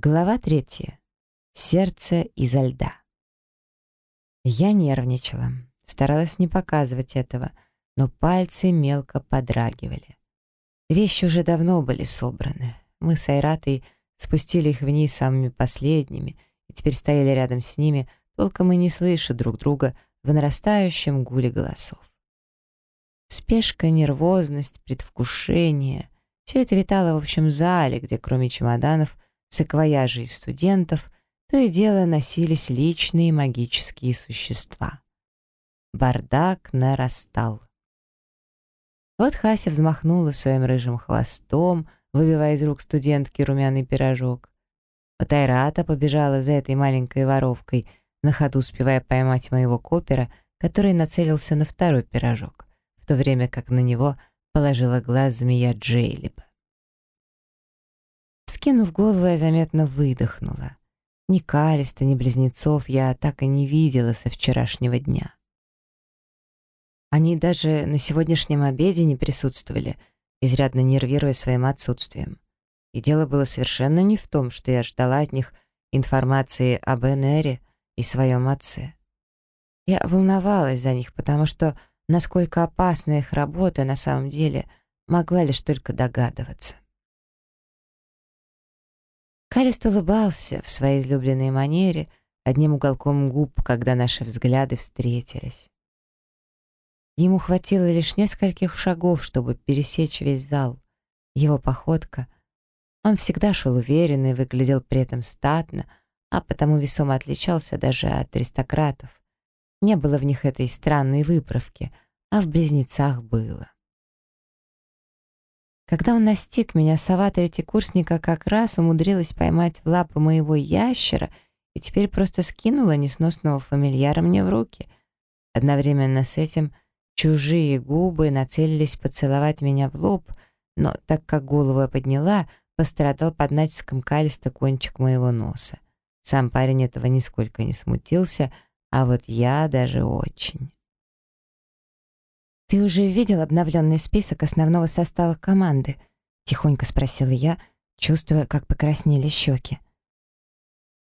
Глава третья. Сердце изо льда. Я нервничала, старалась не показывать этого, но пальцы мелко подрагивали. Вещи уже давно были собраны. Мы с Айратой спустили их вниз самыми последними и теперь стояли рядом с ними, толком и не слыша друг друга в нарастающем гуле голосов. Спешка, нервозность, предвкушение — все это витало в общем зале, где кроме чемоданов, саквояжей студентов, то и дело носились личные магические существа. Бардак нарастал. Вот Хася взмахнула своим рыжим хвостом, выбивая из рук студентки румяный пирожок. Вот Айрата побежала за этой маленькой воровкой, на ходу успевая поймать моего копера, который нацелился на второй пирожок то время как на него положила глаз змея Джейлиба. Скинув голову, я заметно выдохнула. Ни Калиста, ни близнецов я так и не видела со вчерашнего дня. Они даже на сегодняшнем обеде не присутствовали, изрядно нервируя своим отсутствием. И дело было совершенно не в том, что я ждала от них информации об Энере и своем отце. Я волновалась за них, потому что Насколько опасна их работа на самом деле, могла лишь только догадываться. Калист улыбался в своей излюбленной манере, одним уголком губ, когда наши взгляды встретились. Ему хватило лишь нескольких шагов, чтобы пересечь весь зал. Его походка. Он всегда шел уверенно и выглядел при этом статно, а потому весомо отличался даже от аристократов. Не было в них этой странной выправки, а в близнецах было. Когда он настиг меня, сова третьекурсника как раз умудрилась поймать в лапы моего ящера и теперь просто скинула несносного фамильяра мне в руки. Одновременно с этим чужие губы нацелились поцеловать меня в лоб, но так как голову я подняла, пострадал под натиском калиста кончик моего носа. Сам парень этого нисколько не смутился — а вот я даже очень. «Ты уже видел обновленный список основного состава команды?» — тихонько спросила я, чувствуя, как покраснели щеки.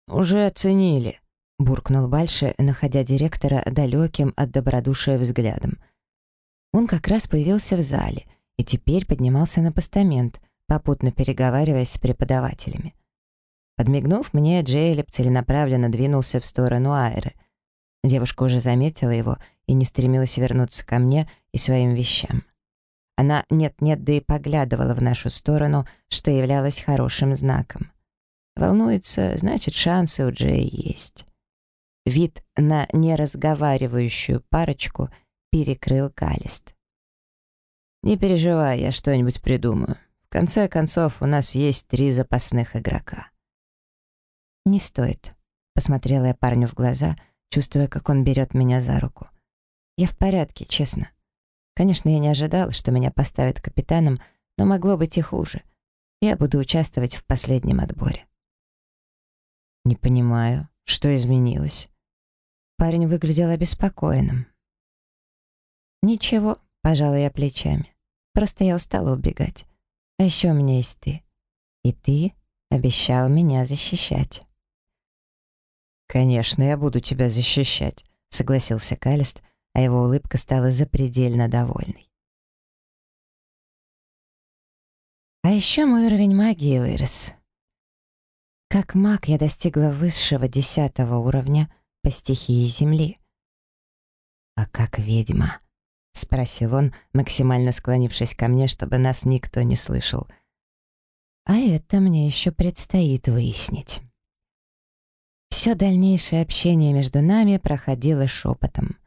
«Уже оценили», — буркнул Бальше, находя директора далеким от добродушия взглядом. Он как раз появился в зале и теперь поднимался на постамент, попутно переговариваясь с преподавателями. Подмигнув мне, Джейлеп целенаправленно двинулся в сторону Айры — Девушка уже заметила его и не стремилась вернуться ко мне и своим вещам. Она нет-нет, да и поглядывала в нашу сторону, что являлось хорошим знаком. Волнуется, значит, шансы у Джей есть. Вид на неразговаривающую парочку перекрыл Калист. «Не переживай, я что-нибудь придумаю. В конце концов, у нас есть три запасных игрока». «Не стоит», — посмотрела я парню в глаза — чувствуя, как он берет меня за руку. «Я в порядке, честно. Конечно, я не ожидал, что меня поставят капитаном, но могло быть и хуже. Я буду участвовать в последнем отборе». «Не понимаю, что изменилось?» Парень выглядел обеспокоенным. «Ничего», — пожала я плечами. «Просто я устала убегать. А еще у меня есть ты. И ты обещал меня защищать». «Конечно, я буду тебя защищать», — согласился Калист, а его улыбка стала запредельно довольной. А еще мой уровень магии вырос. Как маг я достигла высшего десятого уровня по стихии Земли. «А как ведьма?» — спросил он, максимально склонившись ко мне, чтобы нас никто не слышал. «А это мне еще предстоит выяснить». Все дальнейшее общение между нами проходило шепотом.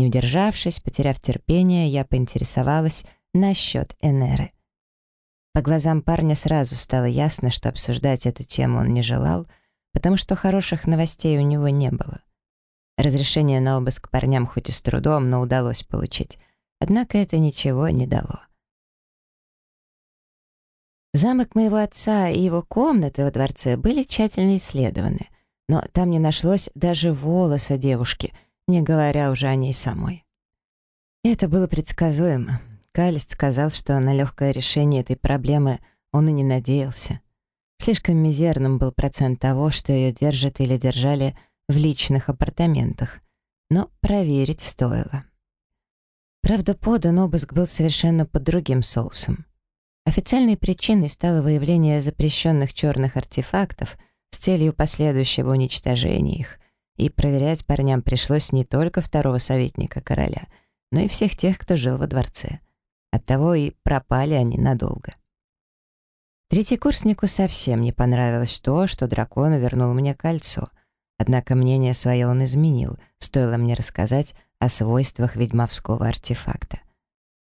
Не удержавшись, потеряв терпение, я поинтересовалась насчет Энеры. По глазам парня сразу стало ясно, что обсуждать эту тему он не желал, потому что хороших новостей у него не было. Разрешение на обыск парням хоть и с трудом, но удалось получить. Однако это ничего не дало. Замок моего отца и его комнаты во дворце были тщательно исследованы — но там не нашлось даже волоса девушки, не говоря уже о ней самой. это было предсказуемо. Калист сказал, что на легкое решение этой проблемы он и не надеялся. Слишком мизерным был процент того, что ее держат или держали в личных апартаментах, но проверить стоило. Правда, подан обыск был совершенно под другим соусом. Официальной причиной стало выявление запрещенных черных артефактов с целью последующего уничтожения их, и проверять парням пришлось не только второго советника короля, но и всех тех, кто жил во дворце. Оттого и пропали они надолго. Третьекурснику совсем не понравилось то, что дракон вернул мне кольцо. Однако мнение свое он изменил, стоило мне рассказать о свойствах ведьмовского артефакта.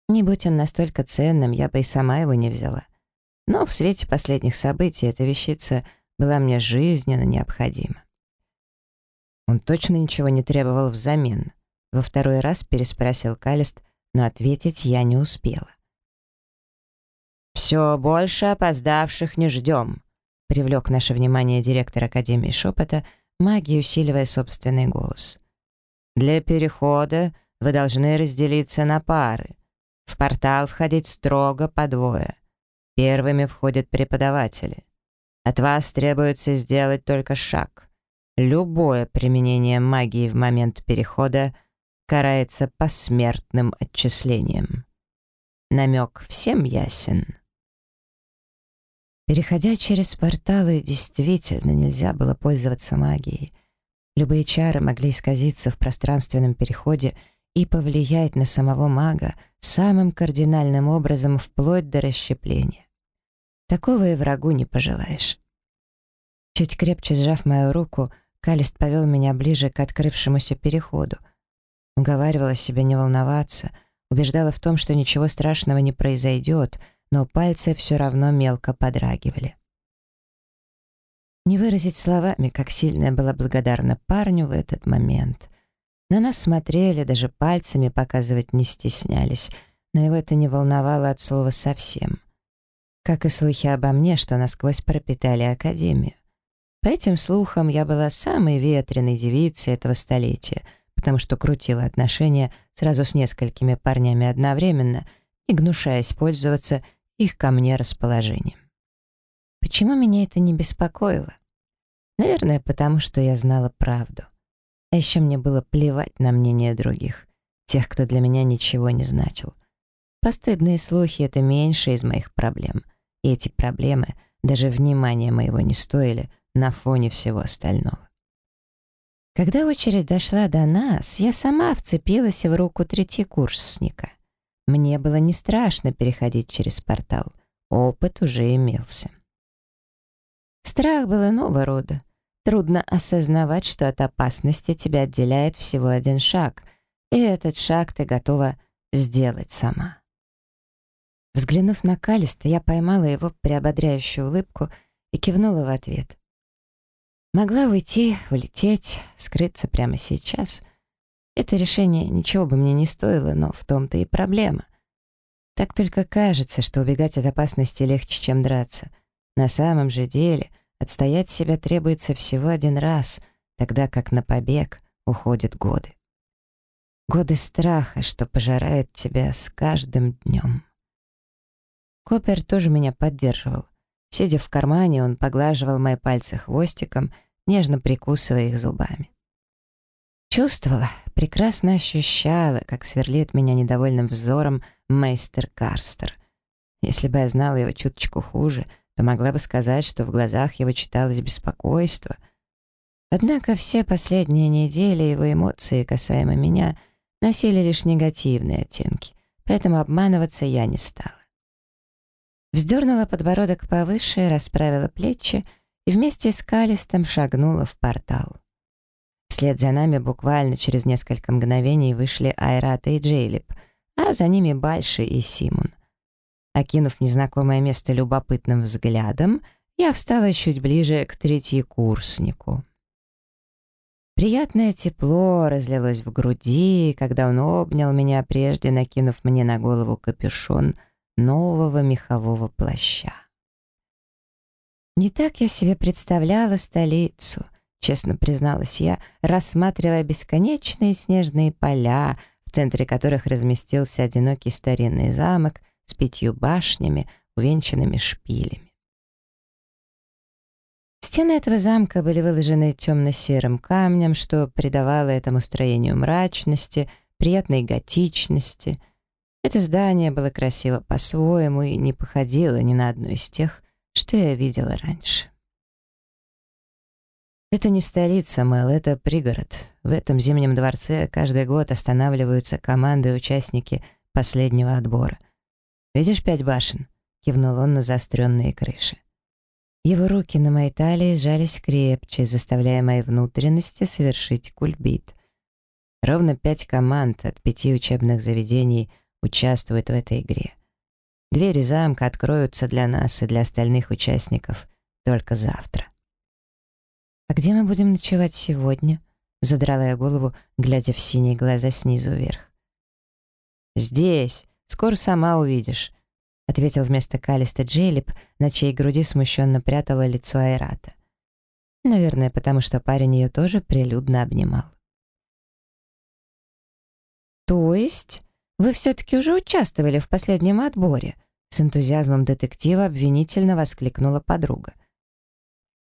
Не будь он настолько ценным, я бы и сама его не взяла. Но в свете последних событий эта вещица была мне жизненно необходима. Он точно ничего не требовал взамен. Во второй раз переспросил Калист, но ответить я не успела. «Все больше опоздавших не ждем», — привлек наше внимание директор Академии шепота, магией усиливая собственный голос. «Для перехода вы должны разделиться на пары. В портал входить строго по двое. Первыми входят преподаватели. От вас требуется сделать только шаг. Любое применение магии в момент перехода карается посмертным отчислением. Намек всем ясен. Переходя через порталы, действительно нельзя было пользоваться магией. Любые чары могли исказиться в пространственном переходе и повлиять на самого мага самым кардинальным образом вплоть до расщепления. Такого и врагу не пожелаешь. Чуть крепче сжав мою руку, Калист повел меня ближе к открывшемуся переходу. Уговаривала себя не волноваться, убеждала в том, что ничего страшного не произойдет, но пальцы все равно мелко подрагивали. Не выразить словами, как сильно я была благодарна парню в этот момент. На нас смотрели, даже пальцами показывать не стеснялись, но его это не волновало от слова совсем. Как и слухи обо мне, что насквозь пропитали Академию. По этим слухам, я была самой ветреной девицей этого столетия, потому что крутила отношения сразу с несколькими парнями одновременно, не гнушаясь пользоваться их ко мне расположением. Почему меня это не беспокоило? Наверное, потому что я знала правду. А еще мне было плевать на мнение других, тех, кто для меня ничего не значил. Постыдные слухи — это меньше из моих проблем. И эти проблемы даже внимания моего не стоили — на фоне всего остального. Когда очередь дошла до нас, я сама вцепилась в руку третьекурсника. Мне было не страшно переходить через портал. Опыт уже имелся. Страх был иного рода. Трудно осознавать, что от опасности тебя отделяет всего один шаг, и этот шаг ты готова сделать сама. Взглянув на Калиста, я поймала его приободряющую улыбку и кивнула в ответ. Могла уйти, улететь, скрыться прямо сейчас. Это решение ничего бы мне не стоило, но в том-то и проблема. Так только кажется, что убегать от опасности легче, чем драться. На самом же деле отстоять себя требуется всего один раз, тогда как на побег уходят годы. Годы страха, что пожирает тебя с каждым днем. Копер тоже меня поддерживал. Сидя в кармане, он поглаживал мои пальцы хвостиком, нежно прикусывая их зубами. Чувствовала, прекрасно ощущала, как сверлит меня недовольным взором мейстер Карстер. Если бы я знала его чуточку хуже, то могла бы сказать, что в глазах его читалось беспокойство. Однако все последние недели его эмоции касаемо меня носили лишь негативные оттенки, поэтому обманываться я не стала. Вздернула подбородок повыше, расправила плечи и вместе с Калистом шагнула в портал. Вслед за нами буквально через несколько мгновений вышли Айрата и Джейлип, а за ними Бальши и Симон. Окинув незнакомое место любопытным взглядом, я встала чуть ближе к третьекурснику. Приятное тепло разлилось в груди, когда он обнял меня, прежде накинув мне на голову капюшон — нового мехового плаща. Не так я себе представляла столицу, честно призналась я, рассматривая бесконечные снежные поля, в центре которых разместился одинокий старинный замок с пятью башнями, увенчанными шпилями. Стены этого замка были выложены темно-серым камнем, что придавало этому строению мрачности, приятной готичности. Это здание было красиво по-своему и не походило ни на одно из тех, что я видела раньше. Это не столица, Мэл, это пригород. В этом зимнем дворце каждый год останавливаются команды и участники последнего отбора. «Видишь пять башен?» — кивнул он на заостренные крыши. Его руки на моей талии сжались крепче, заставляя мои внутренности совершить кульбит. Ровно пять команд от пяти учебных заведений участвуют в этой игре. Двери замка откроются для нас и для остальных участников только завтра. «А где мы будем ночевать сегодня?» — задрала я голову, глядя в синие глаза снизу вверх. «Здесь. Скоро сама увидишь ответил вместо Калиста Джейлип, на чьей груди смущенно прятала лицо Айрата. Наверное, потому что парень ее тоже прилюдно обнимал. «То есть вы все-таки уже участвовали в последнем отборе?» С энтузиазмом детектива обвинительно воскликнула подруга.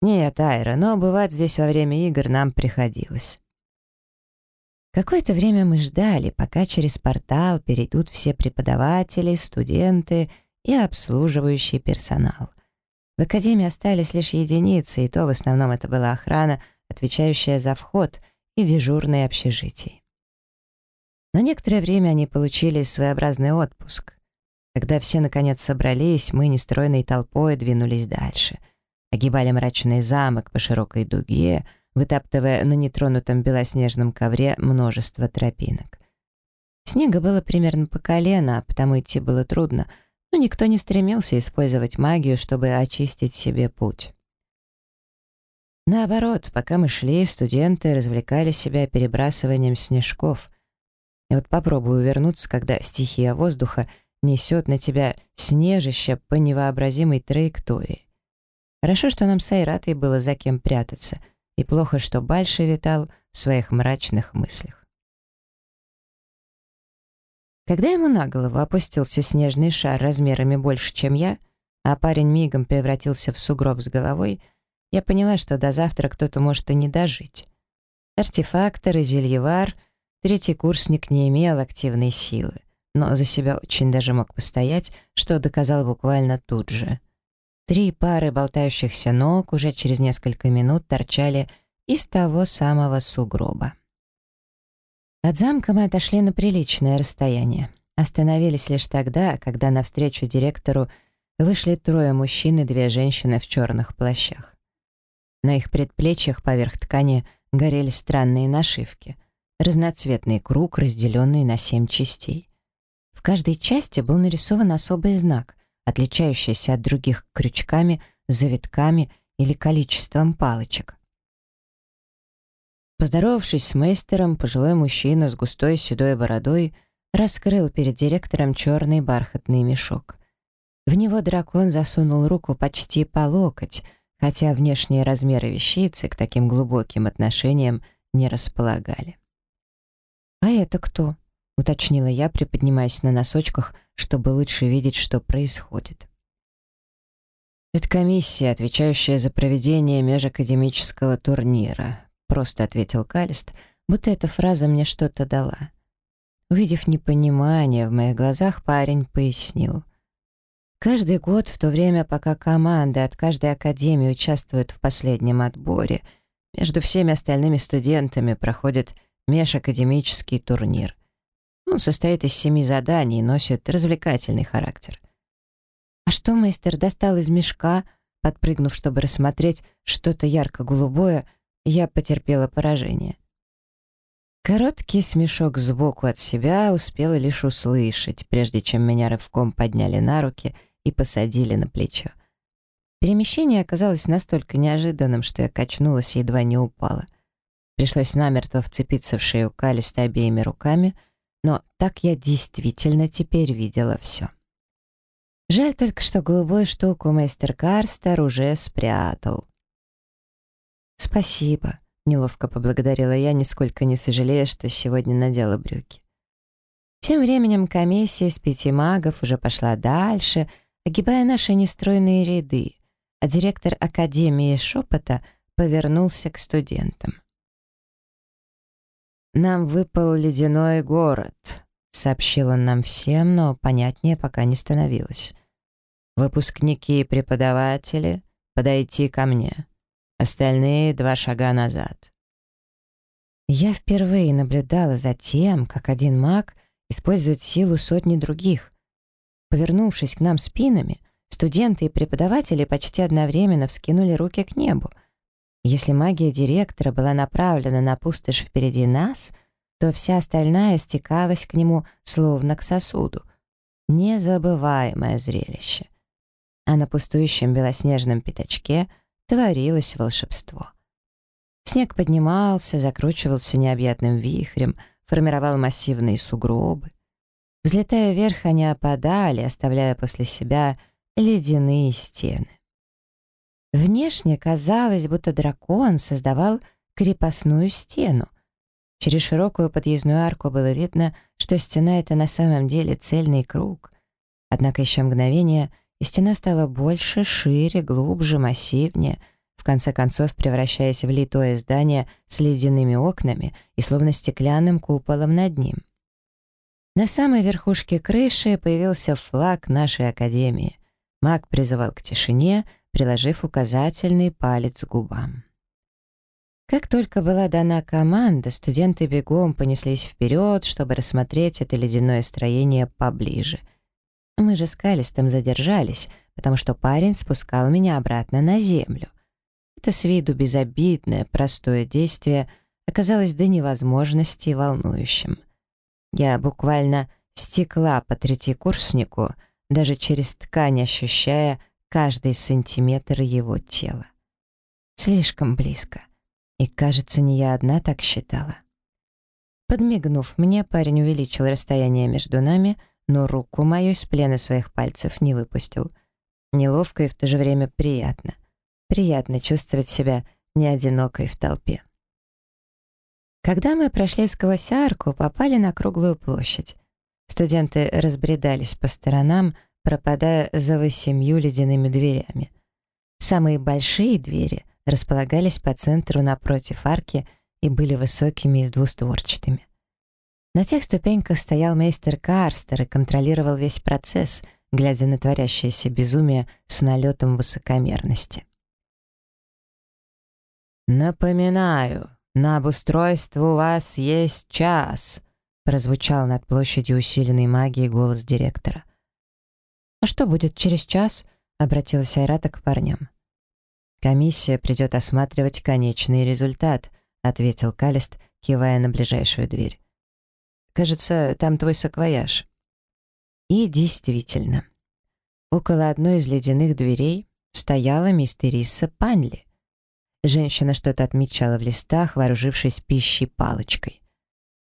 «Нет, Айра, но бывать здесь во время игр нам приходилось». Какое-то время мы ждали, пока через портал перейдут все преподаватели, студенты и обслуживающий персонал. В академии остались лишь единицы, и то в основном это была охрана, отвечающая за вход, и дежурные общежития. На некоторое время они получили своеобразный отпуск. Когда все наконец собрались, мы нестройной толпой двинулись дальше. Огибали мрачный замок по широкой дуге — вытаптывая на нетронутом белоснежном ковре множество тропинок. Снега было примерно по колено, а потому идти было трудно, но никто не стремился использовать магию, чтобы очистить себе путь. Наоборот, пока мы шли, студенты развлекали себя перебрасыванием снежков. И вот попробую вернуться, когда стихия воздуха несет на тебя снежище по невообразимой траектории. Хорошо, что нам с Айратой было за кем прятаться — и плохо, что Бальше витал в своих мрачных мыслях. Когда ему на голову опустился снежный шар размерами больше, чем я, а парень мигом превратился в сугроб с головой, я поняла, что до завтра кто-то может и не дожить. Артефактор и зельевар, третий курсник не имел активной силы, но за себя очень даже мог постоять, что доказал буквально тут же — Три пары болтающихся ног уже через несколько минут торчали из того самого сугроба. От замка мы отошли на приличное расстояние. Остановились лишь тогда, когда навстречу директору вышли трое мужчин и две женщины в черных плащах. На их предплечьях поверх ткани горели странные нашивки. Разноцветный круг, разделенный на семь частей. В каждой части был нарисован особый знак, отличающаяся от других крючками, завитками или количеством палочек. Поздоровавшись с мейстером, пожилой мужчина с густой седой бородой раскрыл перед директором черный бархатный мешок. В него дракон засунул руку почти по локоть, хотя внешние размеры вещицы к таким глубоким отношениям не располагали. «А это кто?» — уточнила я, приподнимаясь на носочках, чтобы лучше видеть, что происходит. «Это комиссия, отвечающая за проведение межакадемического турнира», — просто ответил Калист, будто эта фраза мне что-то дала. Увидев непонимание в моих глазах, парень пояснил. Каждый год, в то время, пока команды от каждой академии участвуют в последнем отборе, между всеми остальными студентами проходит межакадемический турнир. Он состоит из семи заданий и носит развлекательный характер. А что мастер достал из мешка, подпрыгнув, чтобы рассмотреть что-то ярко-голубое, я потерпела поражение. Короткий смешок сбоку от себя успела лишь услышать, прежде чем меня рывком подняли на руки и посадили на плечо. Перемещение оказалось настолько неожиданным, что я качнулась и едва не упала. Пришлось намертво вцепиться в шею Калиста обеими руками — но так я действительно теперь видела все. Жаль только, что голубую штуку мастер Карстер уже спрятал. «Спасибо», — неловко поблагодарила я, нисколько не сожалея, что сегодня надела брюки. Тем временем комиссия из пяти магов уже пошла дальше, огибая наши нестройные ряды, а директор Академии шепота повернулся к студентам. «Нам выпал ледяной город», — сообщил он нам всем, но понятнее пока не становилось. «Выпускники и преподаватели, подойти ко мне. Остальные два шага назад». Я впервые наблюдала за тем, как один маг использует силу сотни других. Повернувшись к нам спинами, студенты и преподаватели почти одновременно вскинули руки к небу — если магия директора была направлена на пустошь впереди нас, то вся остальная стекалась к нему словно к сосуду. Незабываемое зрелище. А на пустующем белоснежном пятачке творилось волшебство. Снег поднимался, закручивался необъятным вихрем, формировал массивные сугробы. Взлетая вверх, они опадали, оставляя после себя ледяные стены. Внешне казалось, будто дракон создавал крепостную стену. Через широкую подъездную арку было видно, что стена — это на самом деле цельный круг. Однако еще мгновение, и стена стала больше, шире, глубже, массивнее, в конце концов превращаясь в литое здание с ледяными окнами и словно стеклянным куполом над ним. На самой верхушке крыши появился флаг нашей академии. Маг призывал к тишине — приложив указательный палец к губам. Как только была дана команда, студенты бегом понеслись вперед, чтобы рассмотреть это ледяное строение поближе. Мы же с Калистом задержались, потому что парень спускал меня обратно на землю. Это с виду безобидное, простое действие оказалось до невозможности волнующим. Я буквально стекла по третьекурснику, даже через ткань ощущая, каждый сантиметр его тела. Слишком близко. И, кажется, не я одна так считала. Подмигнув мне, парень увеличил расстояние между нами, но руку мою из плена своих пальцев не выпустил. Неловко и в то же время приятно. Приятно чувствовать себя не одинокой в толпе. Когда мы прошли сквозь арку, попали на круглую площадь. Студенты разбредались по сторонам, пропадая за восемью ледяными дверями. Самые большие двери располагались по центру напротив арки и были высокими и двустворчатыми. На тех ступеньках стоял мейстер Карстер и контролировал весь процесс, глядя на творящееся безумие с налетом высокомерности. «Напоминаю, на обустройство у вас есть час», прозвучал над площадью усиленной магией голос директора. «А что будет через час?» — обратилась Айрата к парням. «Комиссия придет осматривать конечный результат», — ответил Калист, кивая на ближайшую дверь. «Кажется, там твой саквояж». И действительно, около одной из ледяных дверей стояла мистериса Панли. Женщина что-то отмечала в листах, вооружившись пищей палочкой.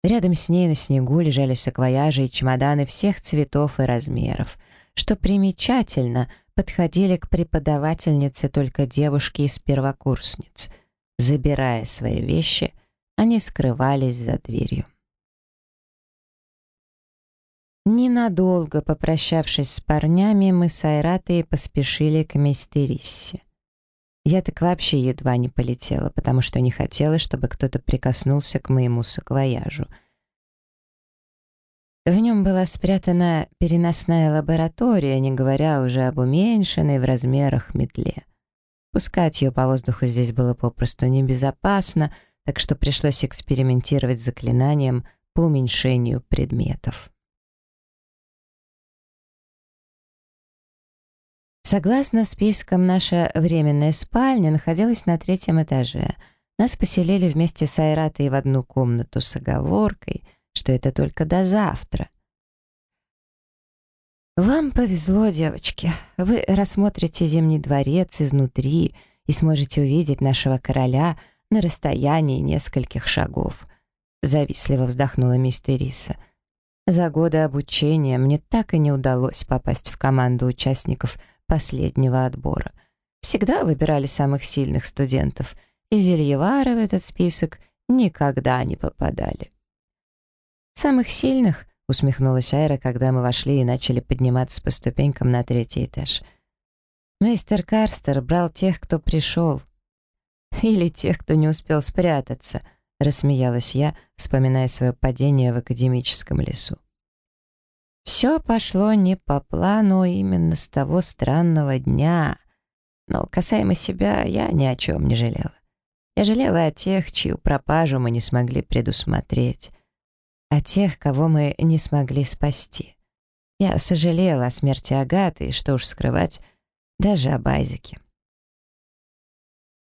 Рядом с ней на снегу лежали саквояжи и чемоданы всех цветов и размеров — что примечательно, подходили к преподавательнице только девушки из первокурсниц. Забирая свои вещи, они скрывались за дверью. Ненадолго попрощавшись с парнями, мы с Айратой поспешили к мистериссе. Я так вообще едва не полетела, потому что не хотела, чтобы кто-то прикоснулся к моему саквояжу — в нем была спрятана переносная лаборатория, не говоря уже об уменьшенной в размерах метле. Пускать ее по воздуху здесь было попросту небезопасно, так что пришлось экспериментировать с заклинанием по уменьшению предметов. Согласно спискам, наша временная спальня находилась на третьем этаже. Нас поселили вместе с Айратой в одну комнату с оговоркой — что это только до завтра. Вам повезло, девочки. Вы рассмотрите Зимний дворец изнутри и сможете увидеть нашего короля на расстоянии нескольких шагов. Завистливо вздохнула мистериса. За годы обучения мне так и не удалось попасть в команду участников последнего отбора. Всегда выбирали самых сильных студентов, и Зельевары в этот список никогда не попадали. «Самых сильных?» — усмехнулась Айра, когда мы вошли и начали подниматься по ступенькам на третий этаж. Мейстер Карстер брал тех, кто пришел. Или тех, кто не успел спрятаться, рассмеялась я, вспоминая свое падение в академическом лесу. Все пошло не по плану именно с того странного дня. Но касаемо себя, я ни о чем не жалела. Я жалела о тех, чью пропажу мы не смогли предусмотреть. О тех, кого мы не смогли спасти. Я сожалела о смерти Агаты, и что уж скрывать, даже об Айзеке.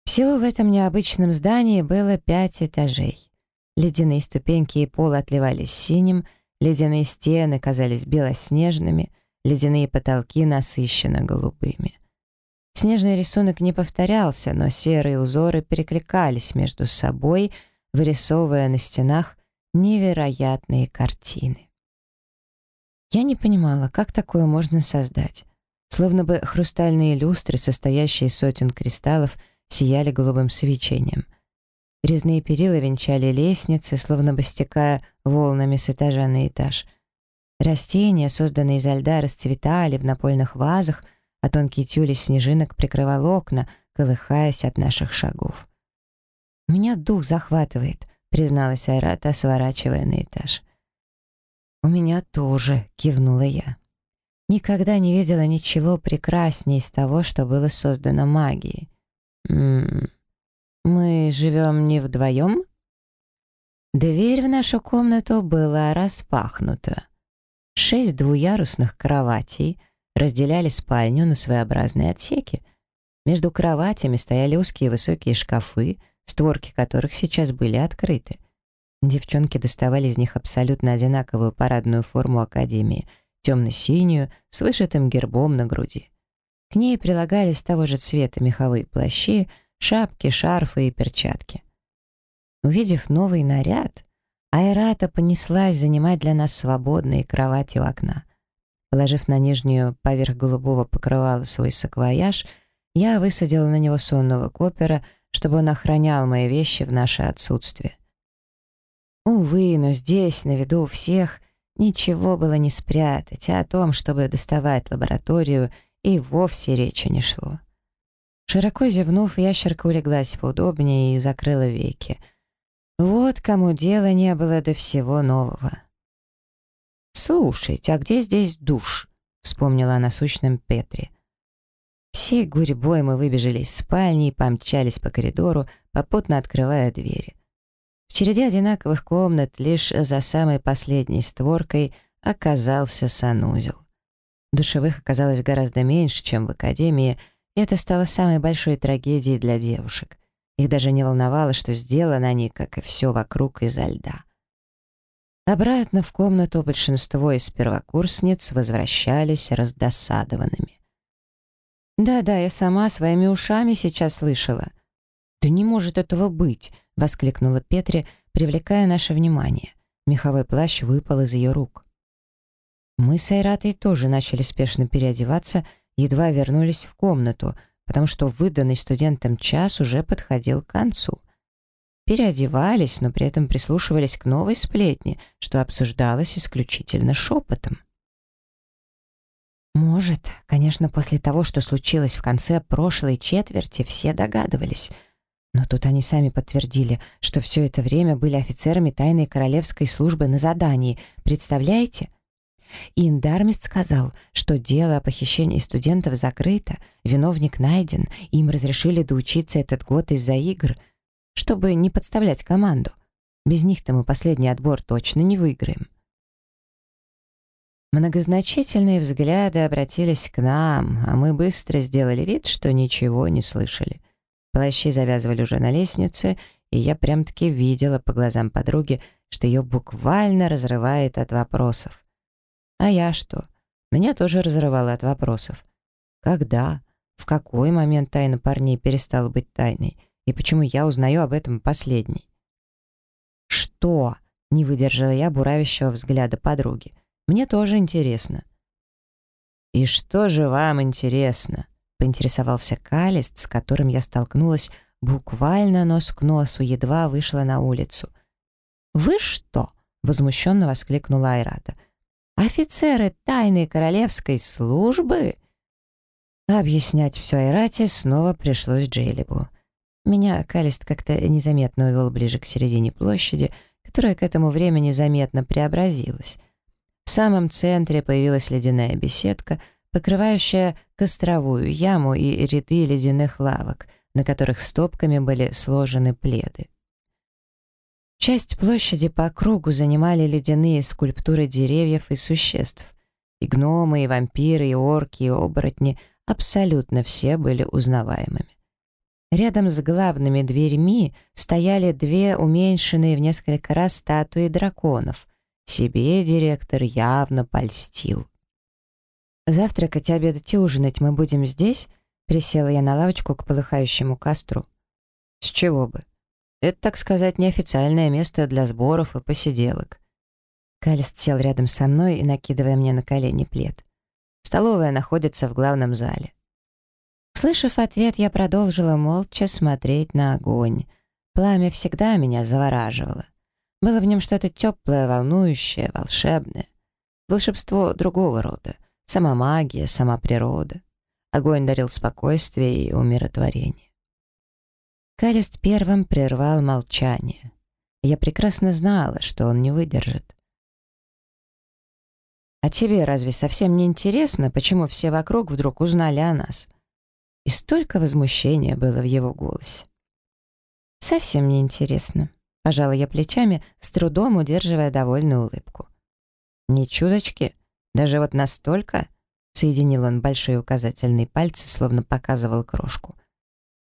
Всего в этом необычном здании было пять этажей. Ледяные ступеньки и пол отливались синим — Ледяные стены казались белоснежными, ледяные потолки насыщенно голубыми. Снежный рисунок не повторялся, но серые узоры перекликались между собой, вырисовывая на стенах невероятные картины. Я не понимала, как такое можно создать. Словно бы хрустальные люстры, состоящие из сотен кристаллов, сияли голубым свечением — Резные перила венчали лестницы, словно бы стекая волнами с этажа на этаж. Растения, созданные изо льда, расцветали в напольных вазах, а тонкий тюль из снежинок прикрывал окна, колыхаясь от наших шагов. «Меня дух захватывает», — призналась Айрата, сворачивая на этаж. «У меня тоже», — кивнула я. «Никогда не видела ничего прекраснее из того, что было создано магией». «М-м-м», «Мы живем не вдвоем?» Дверь в нашу комнату была распахнута. Шесть двуярусных кроватей разделяли спальню на своеобразные отсеки. Между кроватями стояли узкие высокие шкафы, створки которых сейчас были открыты. Девчонки доставали из них абсолютно одинаковую парадную форму Академии, темно-синюю, с вышитым гербом на груди. К ней прилагались того же цвета меховые плащи, шапки, шарфы и перчатки. Увидев новый наряд, Айрата понеслась занимать для нас свободные кровати у окна. Положив на нижнюю поверх голубого покрывала свой саквояж, я высадила на него сонного копера, чтобы он охранял мои вещи в наше отсутствие. Увы, но здесь, на виду у всех, ничего было не спрятать, а о том, чтобы доставать лабораторию, и вовсе речи не шло. Широко зевнув, ящерка улеглась поудобнее и закрыла веки. Вот кому дела не было до всего нового. «Слушайте, а где здесь душ?» — вспомнила о насущном Петре. Всей гурьбой мы выбежали из спальни и помчались по коридору, попутно открывая двери. В череде одинаковых комнат лишь за самой последней створкой оказался санузел. Душевых оказалось гораздо меньше, чем в академии — это стало самой большой трагедией для девушек. Их даже не волновало, что сделаны они, как и все вокруг, изо льда. Обратно в комнату большинство из первокурсниц возвращались раздосадованными. «Да-да, я сама своими ушами сейчас слышала». «Да не может этого быть!» — воскликнула Петри, привлекая наше внимание. Меховой плащ выпал из ее рук. Мы с Айратой тоже начали спешно переодеваться — едва вернулись в комнату, потому что выданный студентам час уже подходил к концу. Переодевались, но при этом прислушивались к новой сплетне, что обсуждалось исключительно шепотом. Может, конечно, после того, что случилось в конце прошлой четверти, все догадывались. Но тут они сами подтвердили, что все это время были офицерами тайной королевской службы на задании. Представляете? Индармист сказал, что дело о похищении студентов закрыто, виновник найден, и им разрешили доучиться этот год из-за игр, чтобы не подставлять команду. Без них-то мы последний отбор точно не выиграем. Многозначительные взгляды обратились к нам, а мы быстро сделали вид, что ничего не слышали. Плащи завязывали уже на лестнице, и я прям-таки видела по глазам подруги, что ее буквально разрывает от вопросов. А я что? Меня тоже разрывало от вопросов. Когда? В какой момент тайна парней перестала быть тайной? И почему я узнаю об этом последней? «Что?» — не выдержала я буравящего взгляда подруги. «Мне тоже интересно». «И что же вам интересно?» — поинтересовался Калист, с которым я столкнулась буквально нос к носу, едва вышла на улицу. «Вы что?» — возмущенно воскликнула Айрата. Офицеры тайной королевской службы? Объяснять все Айрате снова пришлось Джейлибу. Меня Калист как-то незаметно увел ближе к середине площади, которая к этому времени заметно преобразилась. В самом центре появилась ледяная беседка, покрывающая костровую яму и ряды ледяных лавок, на которых стопками были сложены пледы. Часть площади по кругу занимали ледяные скульптуры деревьев и существ. И гномы, и вампиры, и орки, и оборотни — абсолютно все были узнаваемыми. Рядом с главными дверьми стояли две уменьшенные в несколько раз статуи драконов. Себе директор явно польстил. «Завтракать, обедать и ужинать мы будем здесь?» Присела я на лавочку к полыхающему костру. «С чего бы? Это, так сказать, неофициальное место для сборов и посиделок». Калист сел рядом со мной и накидывая мне на колени плед. Столовая находится в главном зале. Слышав ответ, я продолжила молча смотреть на огонь. Пламя всегда меня завораживало. Было в нем что-то теплое, волнующее, волшебное. Волшебство другого рода. Сама магия, сама природа. Огонь дарил спокойствие и умиротворение. Калист первым прервал молчание. Я прекрасно знала, что он не выдержит. «А тебе разве совсем не интересно, почему все вокруг вдруг узнали о нас?» И столько возмущения было в его голосе. «Совсем не интересно», — пожала я плечами, с трудом удерживая довольную улыбку. «Не чудочки? Даже вот настолько?» — соединил он большие указательные пальцы, словно показывал крошку.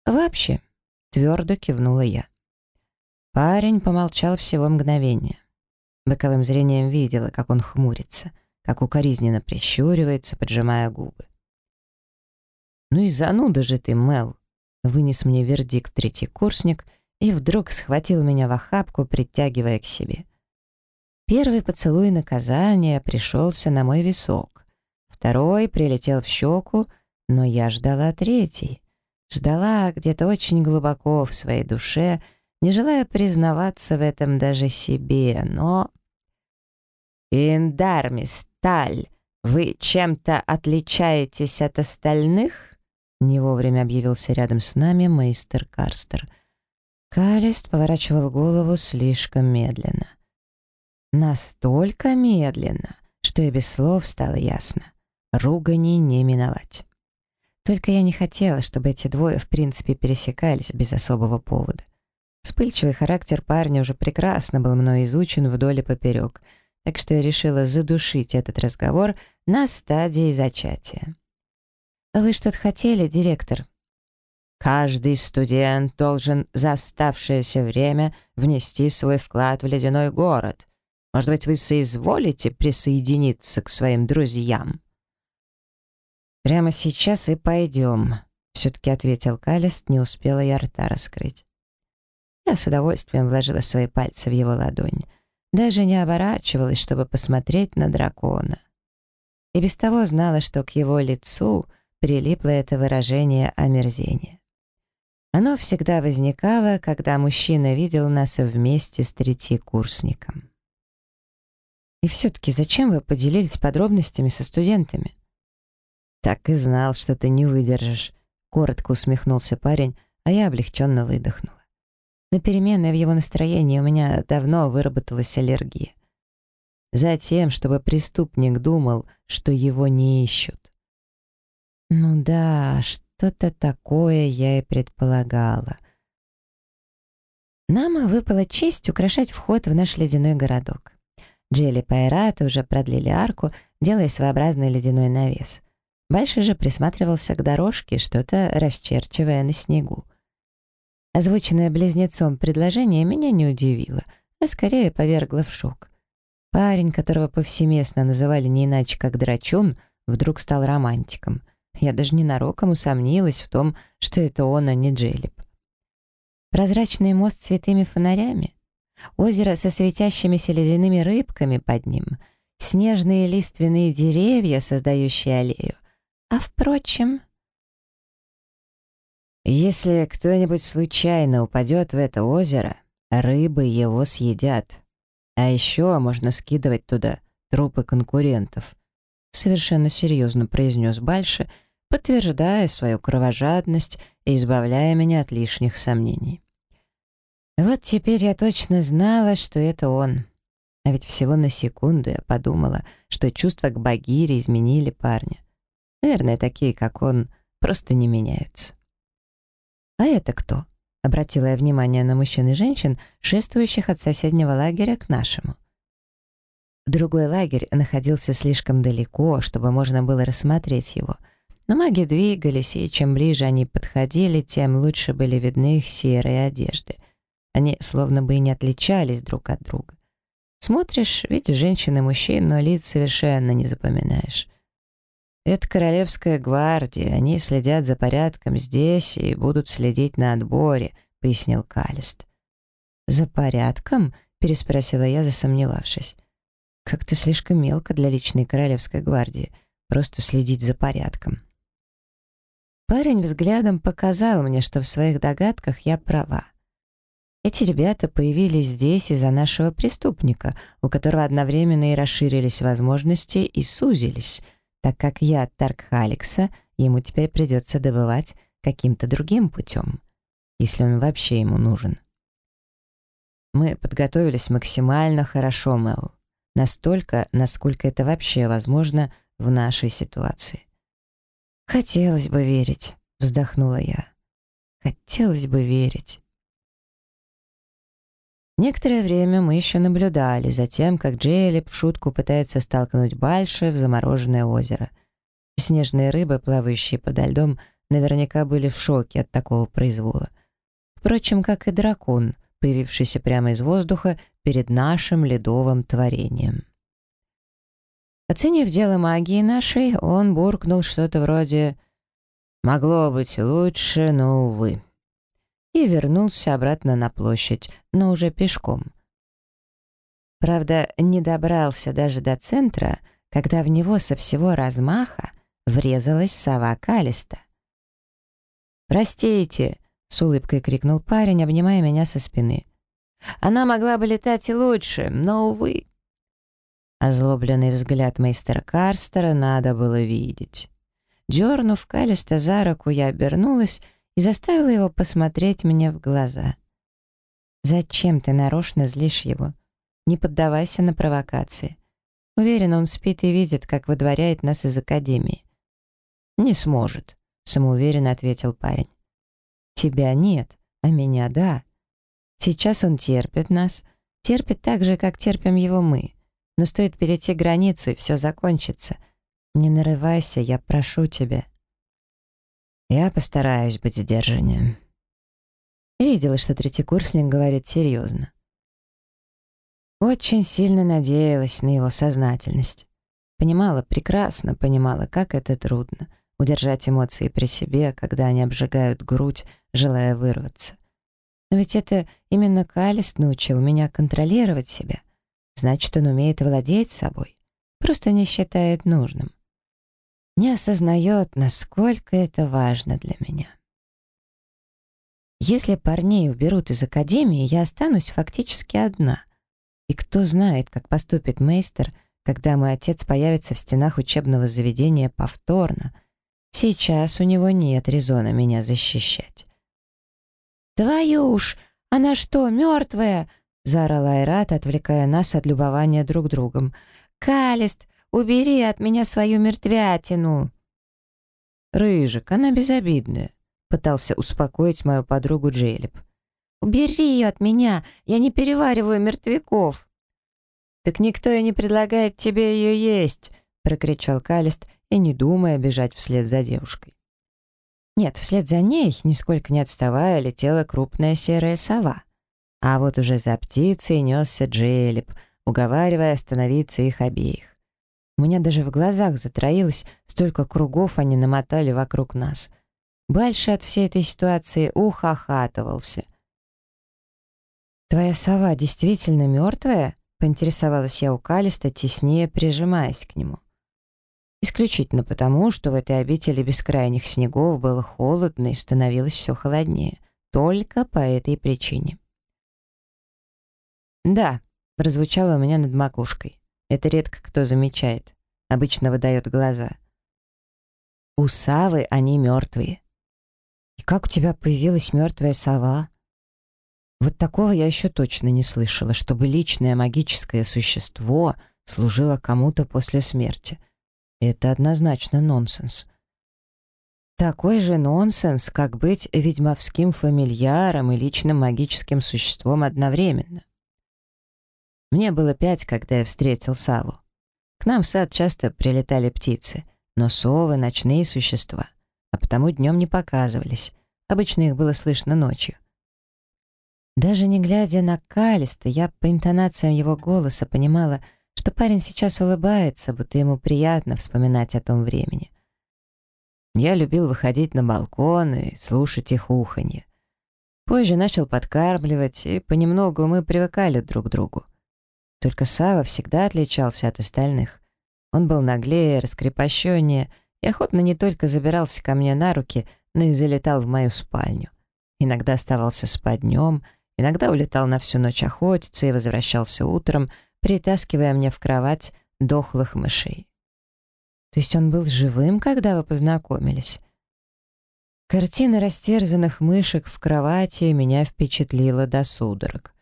«Вообще», — твердо кивнула я. Парень помолчал всего мгновение. Боковым зрением видела, как он хмурится — как укоризненно прищуривается, поджимая губы. «Ну и зануда же ты, Мел!» Вынес мне вердикт третий курсник и вдруг схватил меня в охапку, притягивая к себе. Первый поцелуй наказания пришелся на мой висок. Второй прилетел в щеку, но я ждала третий. Ждала где-то очень глубоко в своей душе, не желая признаваться в этом даже себе, но... «Индармис, Таль, вы чем-то отличаетесь от остальных?» Не вовремя объявился рядом с нами мейстер Карстер. Калист поворачивал голову слишком медленно. Настолько медленно, что и без слов стало ясно. Ругани не миновать. Только я не хотела, чтобы эти двое в принципе пересекались без особого повода. Вспыльчивый характер парня уже прекрасно был мной изучен вдоль и поперек — так что я решила задушить этот разговор на стадии зачатия. «Вы что-то хотели, директор?» «Каждый студент должен за оставшееся время внести свой вклад в ледяной город. Может быть, вы соизволите присоединиться к своим друзьям?» «Прямо сейчас и пойдем», — все-таки ответил Калест, не успела я рта раскрыть. Я с удовольствием вложила свои пальцы в его ладонь — даже не оборачивалась, чтобы посмотреть на дракона. И без того знала, что к его лицу прилипло это выражение омерзения. Оно всегда возникало, когда мужчина видел нас вместе с третьекурсником. «И все-таки зачем вы поделились подробностями со студентами?» «Так и знал, что ты не выдержишь», — коротко усмехнулся парень, а я облегченно выдохнула. На перемены в его настроении у меня давно выработалась аллергия. Затем, чтобы преступник думал, что его не ищут. Ну да, что-то такое я и предполагала. Нам выпала честь украшать вход в наш ледяной городок. Джелли Пайрата уже продлили арку, делая своеобразный ледяной навес. Большой же присматривался к дорожке, что-то расчерчивая на снегу. Озвученное близнецом предложение меня не удивило, а скорее повергло в шок. Парень, которого повсеместно называли не иначе как драчун, вдруг стал романтиком. Я даже ненароком усомнилась в том, что это он, а не Джелеб. Прозрачный мост с цветыми фонарями, озеро со светящимися ледяными рыбками под ним, снежные лиственные деревья, создающие аллею. А впрочем... Если кто-нибудь случайно упадет в это озеро, рыбы его съедят. А еще можно скидывать туда трупы конкурентов. Совершенно серьезно произнес Бальше, подтверждая свою кровожадность и избавляя меня от лишних сомнений. Вот теперь я точно знала, что это он. А ведь всего на секунду я подумала, что чувства к Багире изменили парня. Наверное, такие, как он, просто не меняются. «А это кто?» — обратила я внимание на мужчин и женщин, шествующих от соседнего лагеря к нашему. Другой лагерь находился слишком далеко, чтобы можно было рассмотреть его. Но маги двигались, и чем ближе они подходили, тем лучше были видны их серые одежды. Они словно бы и не отличались друг от друга. Смотришь, видишь женщин и мужчин, но лиц совершенно не запоминаешь. Это Королевская гвардия, они следят за порядком здесь и будут следить на отборе, пояснил Калист. За порядком? переспросила я, засомневавшись. Как-то слишком мелко для личной Королевской гвардии, просто следить за порядком. Парень взглядом показал мне, что в своих догадках я права. Эти ребята появились здесь из-за нашего преступника, у которого одновременно и расширились возможности, и сузились, так как я Таркхаликса, ему теперь придется добывать каким-то другим путем, если он вообще ему нужен. Мы подготовились максимально хорошо, Мэл. Настолько, насколько это вообще возможно в нашей ситуации. «Хотелось бы верить», — вздохнула я. «Хотелось бы верить». Некоторое время мы еще наблюдали за тем, как Джейлип в шутку пытается столкнуть Бальше в замороженное озеро. Снежные рыбы, плавающие подо льдом, наверняка были в шоке от такого произвола. Впрочем, как и дракон, появившийся прямо из воздуха перед нашим ледовым творением. Оценив дело магии нашей, он буркнул что-то вроде «Могло быть лучше, но, увы» и вернулся обратно на площадь, но уже пешком. Правда, не добрался даже до центра, когда в него со всего размаха врезалась сова Калиста. «Простите!» — с улыбкой крикнул парень, обнимая меня со спины. Она могла бы летать и лучше, но, увы. Озлобленный взгляд мейстера Карстера надо было видеть. Дернув Калиста за руку, я обернулась и заставила его посмотреть мне в глаза. «Зачем ты нарочно злишь его? Не поддавайся на провокации. Уверен, он спит и видит, как выдворяет нас из академии». «Не сможет», — самоуверенно ответил парень. «Тебя нет, а меня да. Сейчас он терпит нас, терпит так же, как терпим его мы. Но стоит перейти границу, и все закончится. Не нарывайся, я прошу тебя. Я постараюсь быть сдержаннее. Видела, что третий курсник говорит серьезно. Очень сильно надеялась на его сознательность. Понимала, прекрасно понимала, как это трудно — удержать эмоции при себе, когда они обжигают грудь, желая вырваться. Но ведь это именно Калист научил меня контролировать себя. Значит, он умеет владеть собой, просто не считает нужным. Не осознает, насколько это важно для меня. Если парней уберут из академии, я останусь фактически одна. И кто знает, как поступит мейстер, когда мой отец появится в стенах учебного заведения повторно. Сейчас у него нет резона меня защищать. «Твою уж! Она что, мертвая?» — заорал Айрат, отвлекая нас от любования друг другом. «Калист, убери от меня свою мертвятину!» «Рыжик, она безобидная», — пытался успокоить мою подругу Джейлип. «Убери ее от меня! Я не перевариваю мертвяков!» «Так никто и не предлагает тебе ее есть!» — прокричал Калист и не думая бежать вслед за девушкой. Нет, вслед за ней, нисколько не отставая, летела крупная серая сова. А вот уже за птицей несся Джелеп, уговаривая остановиться их обеих. У меня даже в глазах затроилось, столько кругов они намотали вокруг нас. Больше от всей этой ситуации ухахатывался. «Твоя сова действительно мертвая?» — поинтересовалась я у Калиста, теснее прижимаясь к нему. Исключительно потому, что в этой обители бескрайних снегов было холодно и становилось все холоднее. Только по этой причине. «Да», — прозвучало у меня над макушкой. Это редко кто замечает. Обычно выдает глаза. У Савы они мертвые. И как у тебя появилась мертвая сова? Вот такого я еще точно не слышала, чтобы личное магическое существо служило кому-то после смерти. Это однозначно нонсенс. Такой же нонсенс, как быть ведьмовским фамильяром и личным магическим существом одновременно. Мне было пять, когда я встретил Саву. К нам в сад часто прилетали птицы, но совы — ночные существа, а потому днем не показывались. Обычно их было слышно ночью. Даже не глядя на Калиста, я по интонациям его голоса понимала, что парень сейчас улыбается, будто ему приятно вспоминать о том времени. Я любил выходить на балкон и слушать их уханье. Позже начал подкармливать, и понемногу мы привыкали друг к другу. Только Сава всегда отличался от остальных. Он был наглее, раскрепощеннее и охотно не только забирался ко мне на руки, но и залетал в мою спальню. Иногда оставался спать днем — Иногда улетал на всю ночь охотиться и возвращался утром, притаскивая мне в кровать дохлых мышей. То есть он был живым, когда вы познакомились? Картина растерзанных мышек в кровати меня впечатлила до судорог.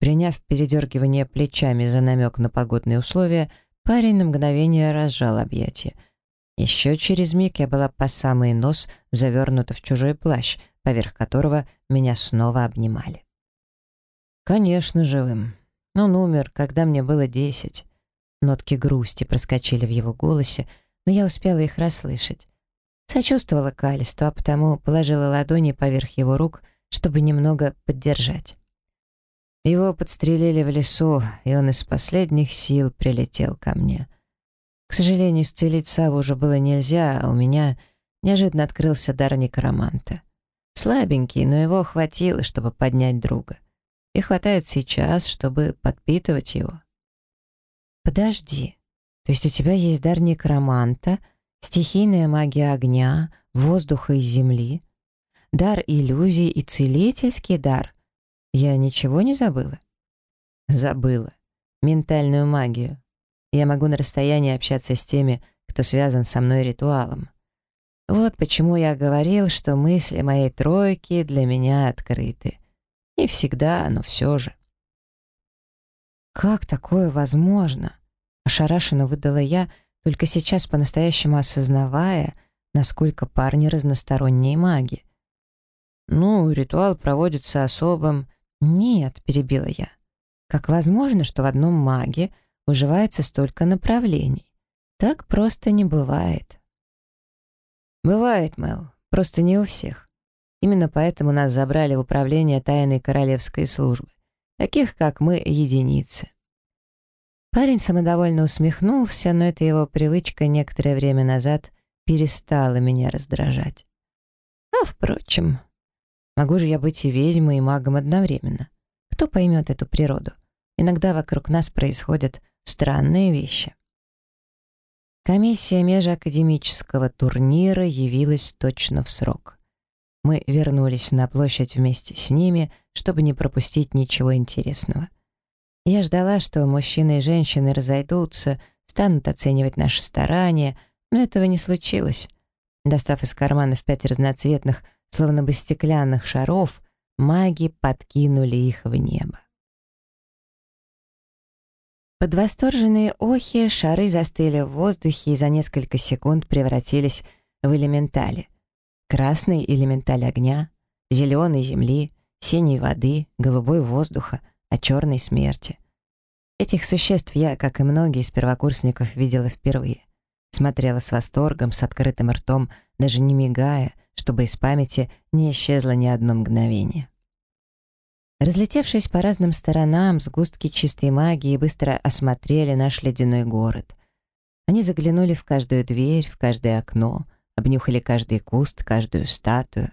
Приняв передергивание плечами за намек на погодные условия, парень на мгновение разжал объятия. Еще через миг я была по самый нос завернута в чужой плащ, поверх которого меня снова обнимали. Конечно, живым. Он умер, когда мне было десять. Нотки грусти проскочили в его голосе, но я успела их расслышать. Сочувствовала Калисту, а потому положила ладони поверх его рук, чтобы немного поддержать. Его подстрелили в лесу, и он из последних сил прилетел ко мне. К сожалению, исцелить Саву уже было нельзя, а у меня неожиданно открылся дар некроманта. Слабенький, но его хватило, чтобы поднять друга и хватает сейчас, чтобы подпитывать его. Подожди, то есть у тебя есть дар некроманта, стихийная магия огня, воздуха и земли, дар иллюзий и целительский дар? Я ничего не забыла? Забыла. Ментальную магию. Я могу на расстоянии общаться с теми, кто связан со мной ритуалом. Вот почему я говорил, что мысли моей тройки для меня открыты. Не всегда, но все же. «Как такое возможно?» Ошарашенно выдала я, только сейчас по-настоящему осознавая, насколько парни разносторонние маги. «Ну, ритуал проводится особым...» «Нет», — перебила я. «Как возможно, что в одном маге уживается столько направлений? Так просто не бывает». «Бывает, Мэл, просто не у всех. Именно поэтому нас забрали в управление тайной королевской службы. Таких, как мы, единицы. Парень самодовольно усмехнулся, но эта его привычка некоторое время назад перестала меня раздражать. А, впрочем, могу же я быть и ведьмой, и магом одновременно. Кто поймет эту природу? Иногда вокруг нас происходят странные вещи. Комиссия межакадемического турнира явилась точно в срок. Мы вернулись на площадь вместе с ними, чтобы не пропустить ничего интересного. Я ждала, что мужчины и женщины разойдутся, станут оценивать наши старания, но этого не случилось. Достав из карманов пять разноцветных, словно бы стеклянных шаров, маги подкинули их в небо. Под восторженные охи шары застыли в воздухе и за несколько секунд превратились в элементали — Красный — элементаль огня, зеленый — земли, синий — воды, голубой — воздуха, а черный — смерти. Этих существ я, как и многие из первокурсников, видела впервые. Смотрела с восторгом, с открытым ртом, даже не мигая, чтобы из памяти не исчезло ни одно мгновение. Разлетевшись по разным сторонам, сгустки чистой магии быстро осмотрели наш ледяной город. Они заглянули в каждую дверь, в каждое окно — обнюхали каждый куст, каждую статую.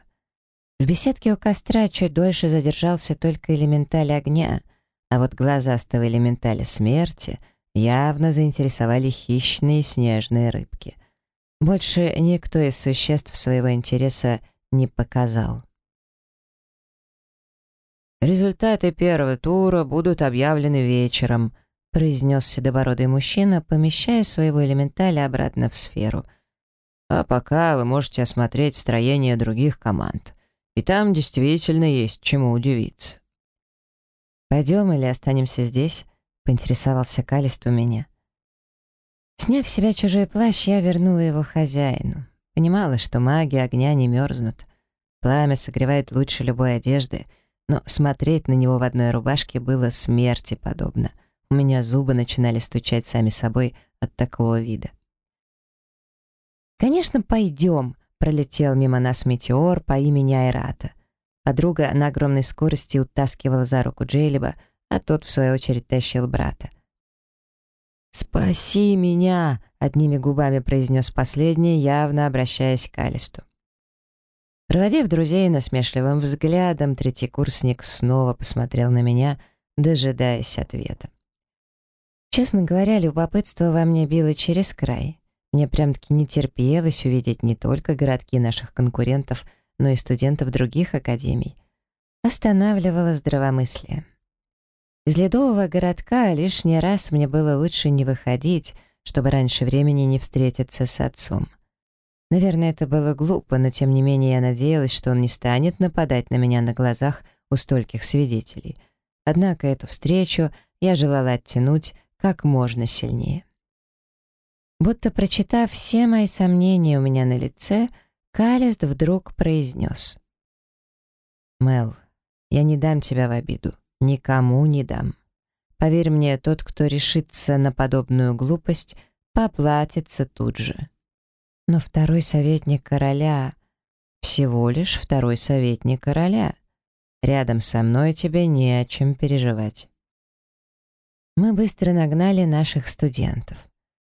В беседке у костра чуть дольше задержался только элементаль огня, а вот глазастого элементаля смерти явно заинтересовали хищные снежные рыбки. Больше никто из существ своего интереса не показал. «Результаты первого тура будут объявлены вечером», произнес седобородый мужчина, помещая своего элементаля обратно в сферу — А пока вы можете осмотреть строение других команд. И там действительно есть чему удивиться. «Пойдем или останемся здесь?» — поинтересовался Калист у меня. Сняв с себя чужой плащ, я вернула его хозяину. Понимала, что маги огня не мерзнут. Пламя согревает лучше любой одежды, но смотреть на него в одной рубашке было смерти подобно. У меня зубы начинали стучать сами собой от такого вида. «Конечно, пойдем», — пролетел мимо нас метеор по имени Айрата. Подруга на огромной скорости утаскивала за руку Джейлиба, а тот, в свою очередь, тащил брата. «Спаси меня!» — одними губами произнес последний, явно обращаясь к Алисту. Проводив друзей насмешливым взглядом, третий курсник снова посмотрел на меня, дожидаясь ответа. Честно говоря, любопытство во мне било через край. Мне прям-таки не терпелось увидеть не только городки наших конкурентов, но и студентов других академий. Останавливало здравомыслие. Из ледового городка лишний раз мне было лучше не выходить, чтобы раньше времени не встретиться с отцом. Наверное, это было глупо, но тем не менее я надеялась, что он не станет нападать на меня на глазах у стольких свидетелей. Однако эту встречу я желала оттянуть как можно сильнее. Будто прочитав все мои сомнения у меня на лице, Калест вдруг произнес. «Мел, я не дам тебя в обиду, никому не дам. Поверь мне, тот, кто решится на подобную глупость, поплатится тут же». Но второй советник короля... Всего лишь второй советник короля. Рядом со мной тебе не о чем переживать. Мы быстро нагнали наших студентов.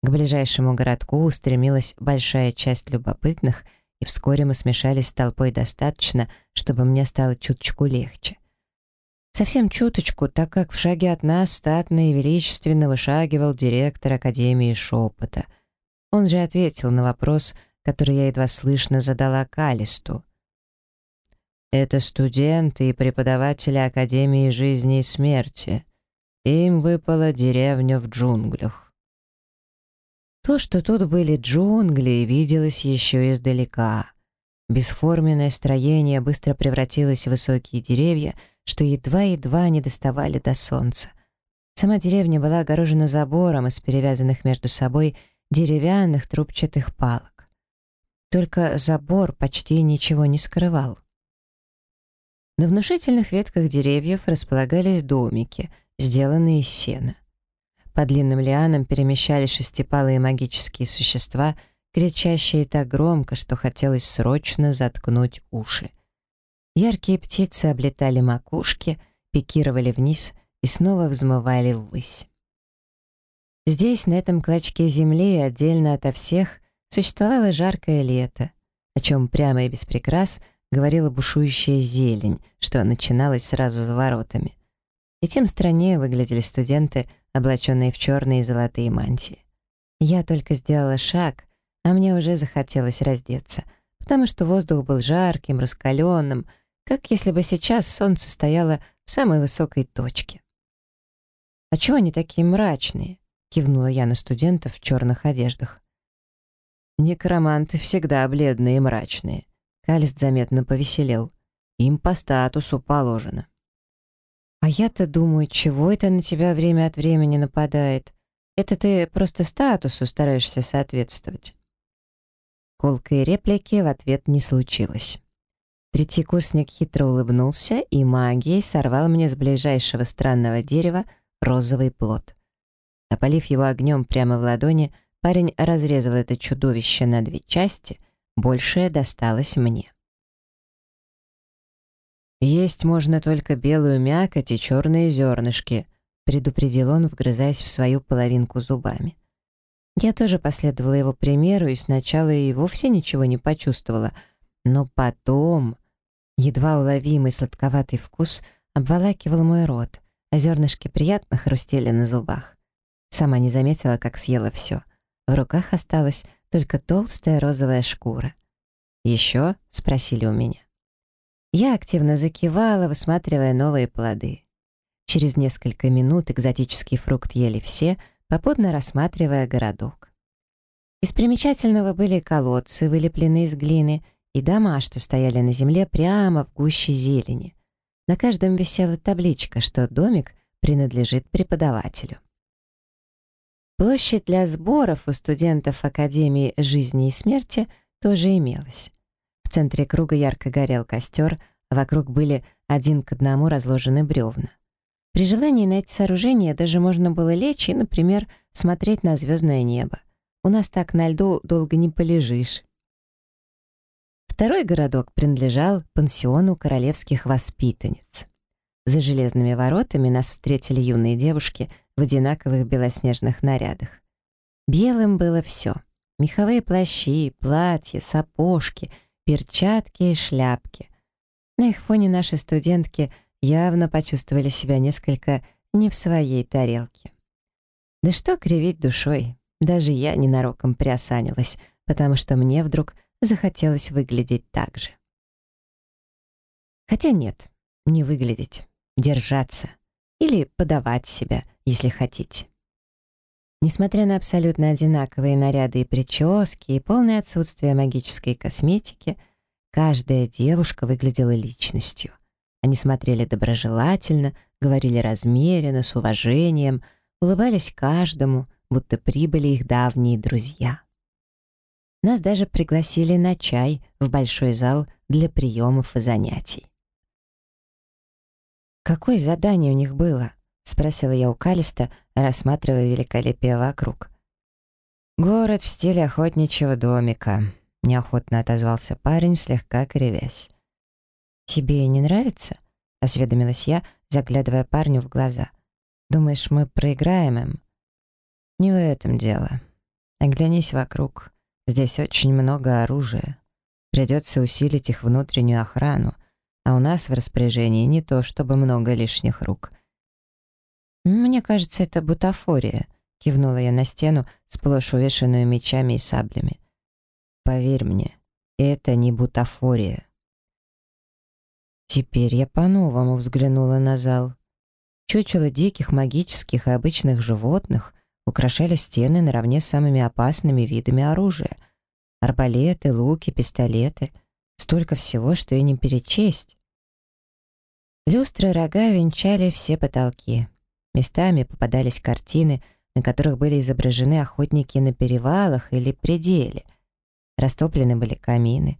К ближайшему городку устремилась большая часть любопытных, и вскоре мы смешались с толпой достаточно, чтобы мне стало чуточку легче. Совсем чуточку, так как в шаге от нас статно и величественно вышагивал директор Академии Шепота — он же ответил на вопрос, который я едва слышно задала Калисту. «Это студенты и преподаватели Академии жизни и смерти. Им выпала деревня в джунглях». То, что тут были джунгли, виделось еще издалека. Бесформенное строение быстро превратилось в высокие деревья, что едва-едва не доставали до солнца. Сама деревня была огорожена забором из перевязанных между собой деревянных трубчатых палок. Только забор почти ничего не скрывал. На внушительных ветках деревьев располагались домики, сделанные из сена. По длинным лианам перемещались шестипалые магические существа, кричащие так громко, что хотелось срочно заткнуть уши. Яркие птицы облетали макушки, пикировали вниз и снова взмывали ввысь. Здесь, на этом клочке земли, отдельно ото всех, существовало жаркое лето, о чем прямо и без прикрас говорила бушующая зелень, что начиналось сразу за воротами. И тем страннее выглядели студенты, облаченные в черные и золотые мантии. Я только сделала шаг, а мне уже захотелось раздеться, потому что воздух был жарким, раскаленным, как если бы сейчас солнце стояло в самой высокой точке. А чего они такие мрачные? кивнула я на студентов в черных одеждах. Некроманты всегда бледные и мрачные. Калист заметно повеселел. Им по статусу положено. А я-то думаю, чего это на тебя время от времени нападает? Это ты просто статусу стараешься соответствовать. Колкой реплики в ответ не случилось. Третий курсник хитро улыбнулся и магией сорвал мне с ближайшего странного дерева розовый плод. Опалив его огнем прямо в ладони, парень разрезал это чудовище на две части, большее досталось мне. «Есть можно только белую мякоть и черные зернышки», предупредил он, вгрызаясь в свою половинку зубами. Я тоже последовала его примеру и сначала и вовсе ничего не почувствовала, но потом едва уловимый сладковатый вкус обволакивал мой рот, а зернышки приятно хрустели на зубах. Сама не заметила, как съела все. В руках осталась только толстая розовая шкура. «Еще?» — спросили у меня. Я активно закивала, высматривая новые плоды. Через несколько минут экзотический фрукт ели все, попутно рассматривая городок. Из примечательного были колодцы, вылепленные из глины, и дома, что стояли на земле прямо в гуще зелени. На каждом висела табличка, что домик принадлежит преподавателю. Площадь для сборов у студентов Академии жизни и смерти тоже имелась. В центре круга ярко горел костер, а вокруг были один к одному разложены бревна. При желании на эти сооружения даже можно было лечь и, например, смотреть на звездное небо. У нас так на льду долго не полежишь. Второй городок принадлежал пансиону королевских воспитанниц. За железными воротами нас встретили юные девушки в одинаковых белоснежных нарядах. Белым было все. Меховые плащи, платья, сапожки, перчатки и шляпки. На их фоне наши студентки явно почувствовали себя несколько не в своей тарелке. Да что кривить душой, даже я ненароком приосанилась, потому что мне вдруг захотелось выглядеть так же. Хотя нет, не выглядеть, держаться или подавать себя, если хотите. Несмотря на абсолютно одинаковые наряды и прически и полное отсутствие магической косметики, каждая девушка выглядела личностью. Они смотрели доброжелательно, говорили размеренно, с уважением, улыбались каждому, будто прибыли их давние друзья. Нас даже пригласили на чай в большой зал для приемов и занятий. «Какое задание у них было?» — спросила я у Калиста, рассматривая великолепие вокруг. «Город в стиле охотничьего домика», — неохотно отозвался парень, слегка кривясь. «Тебе не нравится?» — осведомилась я, заглядывая парню в глаза. «Думаешь, мы проиграем им?» «Не в этом дело. Оглянись вокруг. Здесь очень много оружия. Придется усилить их внутреннюю охрану, а у нас в распоряжении не то, чтобы много лишних рук. «Мне кажется, это бутафория», — кивнула я на стену, сплошь увешанную мечами и саблями. «Поверь мне, это не бутафория». Теперь я по-новому взглянула на зал. Чучело диких, магических и обычных животных украшали стены наравне с самыми опасными видами оружия. Арбалеты, луки, пистолеты. Столько всего, что и не перечесть. Люстры рога венчали все потолки. Местами попадались картины, на которых были изображены охотники на перевалах или пределе. Растоплены были камины.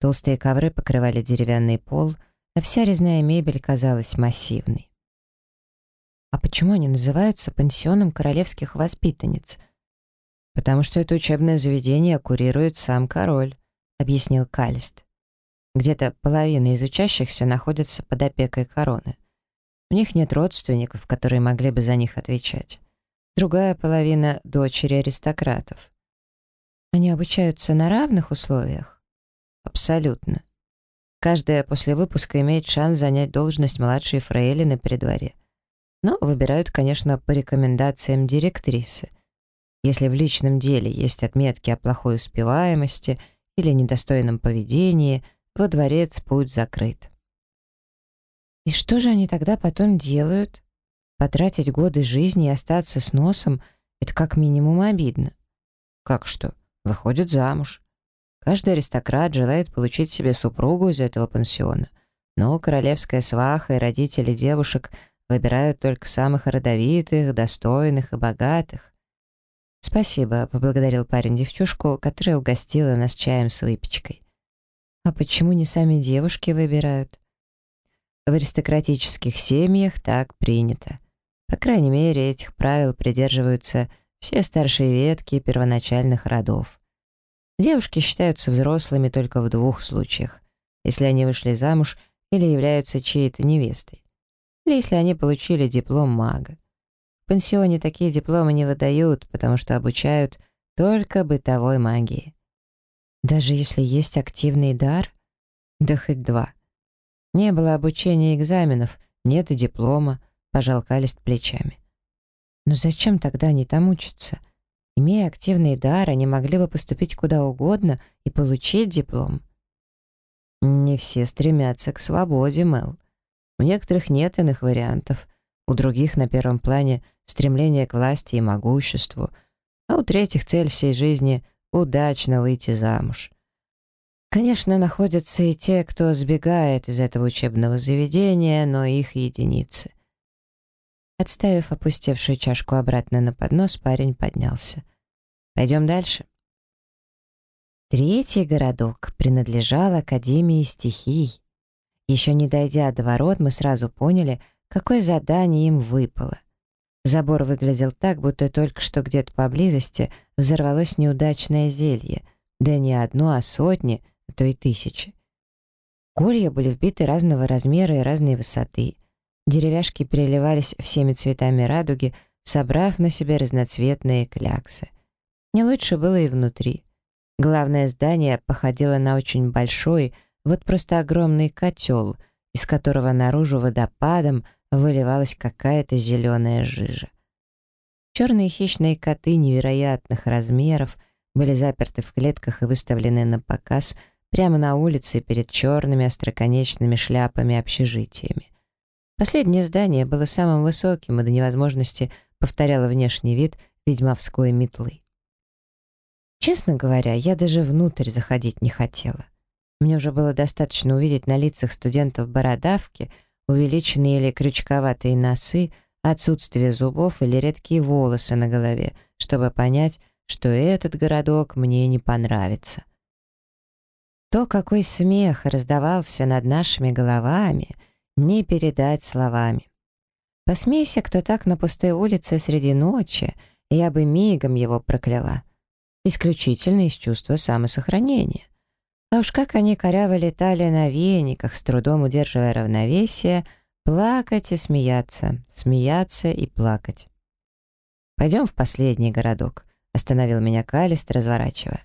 Толстые ковры покрывали деревянный пол, а вся резная мебель казалась массивной. А почему они называются пансионом королевских воспитанниц? Потому что это учебное заведение курирует сам король, объяснил Калист. Где-то половина из учащихся находится под опекой короны. У них нет родственников, которые могли бы за них отвечать. Другая половина — дочери аристократов. Они обучаются на равных условиях? Абсолютно. Каждая после выпуска имеет шанс занять должность младшей фрейлины при дворе но выбирают, конечно, по рекомендациям директрисы. Если в личном деле есть отметки о плохой успеваемости или недостойном поведении, во дворец путь закрыт. И что же они тогда потом делают? Потратить годы жизни и остаться с носом — это как минимум обидно. Как что? Выходит замуж. Каждый аристократ желает получить себе супругу из этого пансиона, но королевская сваха и родители девушек Выбирают только самых родовитых, достойных и богатых. «Спасибо», — поблагодарил парень девчушку, которая угостила нас чаем с выпечкой. «А почему не сами девушки выбирают?» В аристократических семьях так принято. По крайней мере, этих правил придерживаются все старшие ветки первоначальных родов. Девушки считаются взрослыми только в двух случаях, если они вышли замуж или являются чьей-то невестой или если они получили диплом мага. В пансионе такие дипломы не выдают, потому что обучают только бытовой магии. Даже если есть активный дар? Да хоть два. Не было обучения экзаменов, нет и диплома, пожал Калист плечами. Но зачем тогда они там учатся? Имея активный дар, они могли бы поступить куда угодно и получить диплом. Не все стремятся к свободе, Мэл. У некоторых нет иных вариантов, у других на первом плане стремление к власти и могуществу, А у третьих цель всей жизни — удачно выйти замуж. Конечно, находятся и те, кто сбегает из этого учебного заведения, но их единицы. Отставив опустевшую чашку обратно на поднос, парень поднялся. «Пойдем дальше». Третий городок принадлежал Академии стихий. Еще не дойдя до ворот, мы сразу поняли, какое задание им выпало. Забор выглядел так, будто только что где-то поблизости взорвалось неудачное зелье, да не одно, а сотни, а то и тысячи. Колья были вбиты разного размера и разной высоты. Деревяшки переливались всеми цветами радуги, собрав на себе разноцветные кляксы. Не лучше было и внутри. Главное здание походило на очень большой, вот просто огромный котел, из которого наружу водопадом выливалась какая-то зеленая жижа. Черные хищные коты невероятных размеров были заперты в клетках и выставлены на показ прямо на улице перед черными остроконечными шляпами-общежитиями. Последнее здание было самым высоким и до невозможности повторяло внешний вид ведьмовской метлы. Честно говоря, я даже внутрь заходить не хотела. Мне уже было достаточно увидеть на лицах студентов бородавки, увеличенные или крючковатые носы, отсутствие зубов или редкие волосы на голове, чтобы понять, что этот городок мне не понравится. То, какой смех раздавался над нашими головами, не передать словами. Посмейся кто так на пустой улице среди ночи, я бы мигом его прокляла исключительно из чувства самосохранения. А уж как они коряво летали на вениках, с трудом удерживая равновесие, плакать и смеяться, смеяться и плакать. «Пойдем в последний городок», — остановил меня Калист, разворачивая.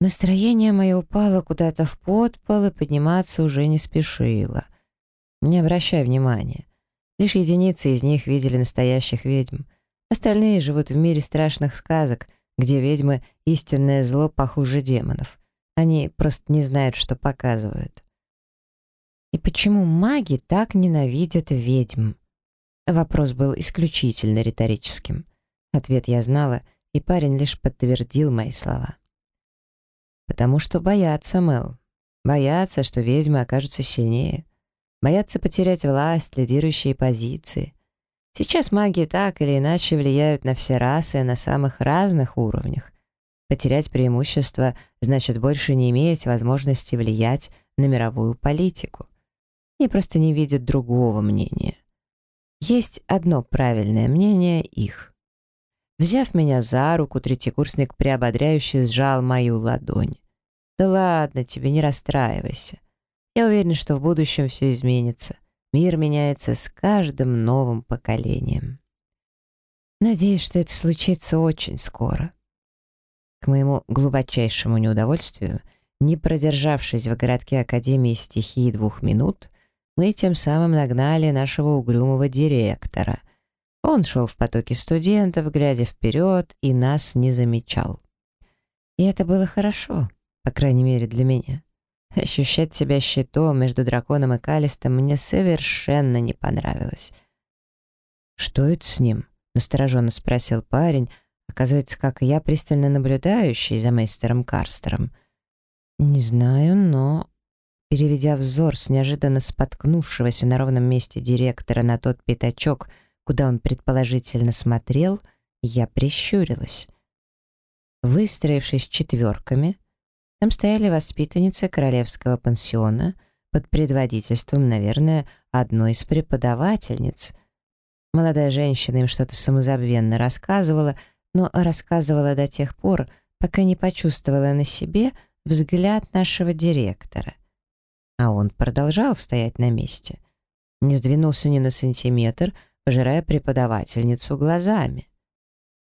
Настроение мое упало куда-то в подпол и подниматься уже не спешило. Не обращай внимания. Лишь единицы из них видели настоящих ведьм. Остальные живут в мире страшных сказок — где ведьмы — истинное зло похуже демонов. Они просто не знают, что показывают. И почему маги так ненавидят ведьм? Вопрос был исключительно риторическим. Ответ я знала, и парень лишь подтвердил мои слова. «Потому что боятся, Мэл. Боятся, что ведьмы окажутся сильнее. Боятся потерять власть, лидирующие позиции. Сейчас маги так или иначе влияют на все расы на самых разных уровнях. Потерять преимущество значит больше не иметь возможности влиять на мировую политику. Они просто не видят другого мнения. Есть одно правильное мнение их. Взяв меня за руку, третьекурсник приободряюще сжал мою ладонь. «Да ладно тебе, не расстраивайся. Я уверен, что в будущем все изменится. Мир меняется с каждым новым поколением. Надеюсь, что это случится очень скоро. К моему глубочайшему неудовольствию, не продержавшись в городке Академии стихии двух минут, мы тем самым нагнали нашего угрюмого директора. Он шел в потоке студентов, глядя вперед, и нас не замечал. И это было хорошо, по крайней мере для меня. Ощущать себя щитом между драконом и Калистом мне совершенно не понравилось. «Что это с ним?» — настороженно спросил парень, оказывается, как и я, пристально наблюдающий за мейстером Карстером. «Не знаю, но...» Переведя взор с неожиданно споткнувшегося на ровном месте директора на тот пятачок, куда он предположительно смотрел, я прищурилась. Выстроившись четверками, там стояли воспитанницы королевского пансиона под предводительством, наверное, одной из преподавательниц. Молодая женщина им что-то самозабвенно рассказывала, но рассказывала до тех пор, пока не почувствовала на себе взгляд нашего директора. А он продолжал стоять на месте. Не сдвинулся ни на сантиметр, пожирая преподавательницу глазами.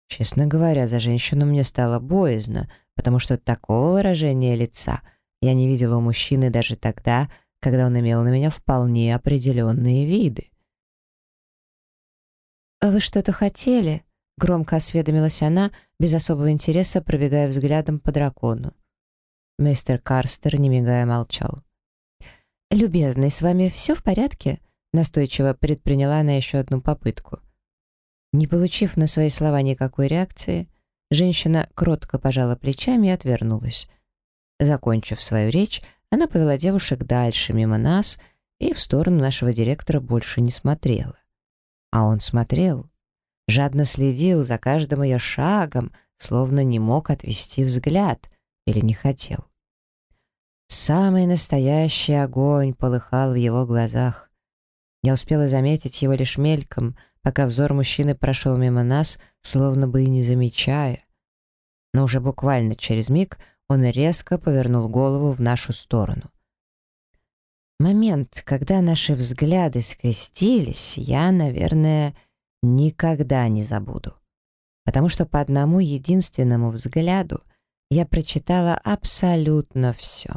Честно говоря, за женщину мне стало боязно — потому что такого выражения лица я не видела у мужчины даже тогда, когда он имел на меня вполне определенные виды. «А вы что-то хотели?» — громко осведомилась она, без особого интереса пробегая взглядом по дракону. Мистер Карстер, не мигая, молчал. «Любезный, с вами все в порядке?» — настойчиво предприняла она еще одну попытку. Не получив на свои слова никакой реакции, Женщина кротко пожала плечами и отвернулась. Закончив свою речь, она повела девушек дальше, мимо нас, и в сторону нашего директора больше не смотрела. А он смотрел, жадно следил за каждым ее шагом, словно не мог отвести взгляд или не хотел. Самый настоящий огонь полыхал в его глазах. Я успела заметить его лишь мельком, пока взор мужчины прошел мимо нас, словно бы и не замечая. Но уже буквально через миг он резко повернул голову в нашу сторону. Момент, когда наши взгляды скрестились, я, наверное, никогда не забуду. Потому что по одному единственному взгляду я прочитала абсолютно все.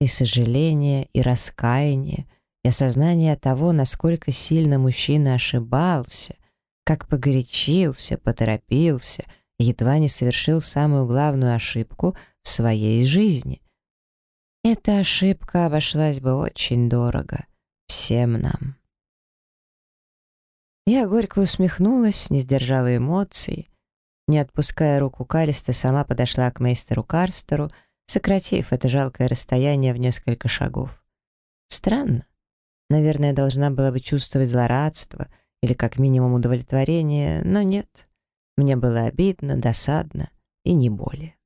И сожаление, и раскаяние, и осознание того, насколько сильно мужчина ошибался, как погорячился, поторопился, едва не совершил самую главную ошибку в своей жизни. Эта ошибка обошлась бы очень дорого всем нам. Я горько усмехнулась, не сдержала эмоций. Не отпуская руку Калиста, сама подошла к мейстеру Карстеру, сократив это жалкое расстояние в несколько шагов. Странно. Наверное, должна была бы чувствовать злорадство или как минимум удовлетворение, но нет. Мне было обидно, досадно и не более.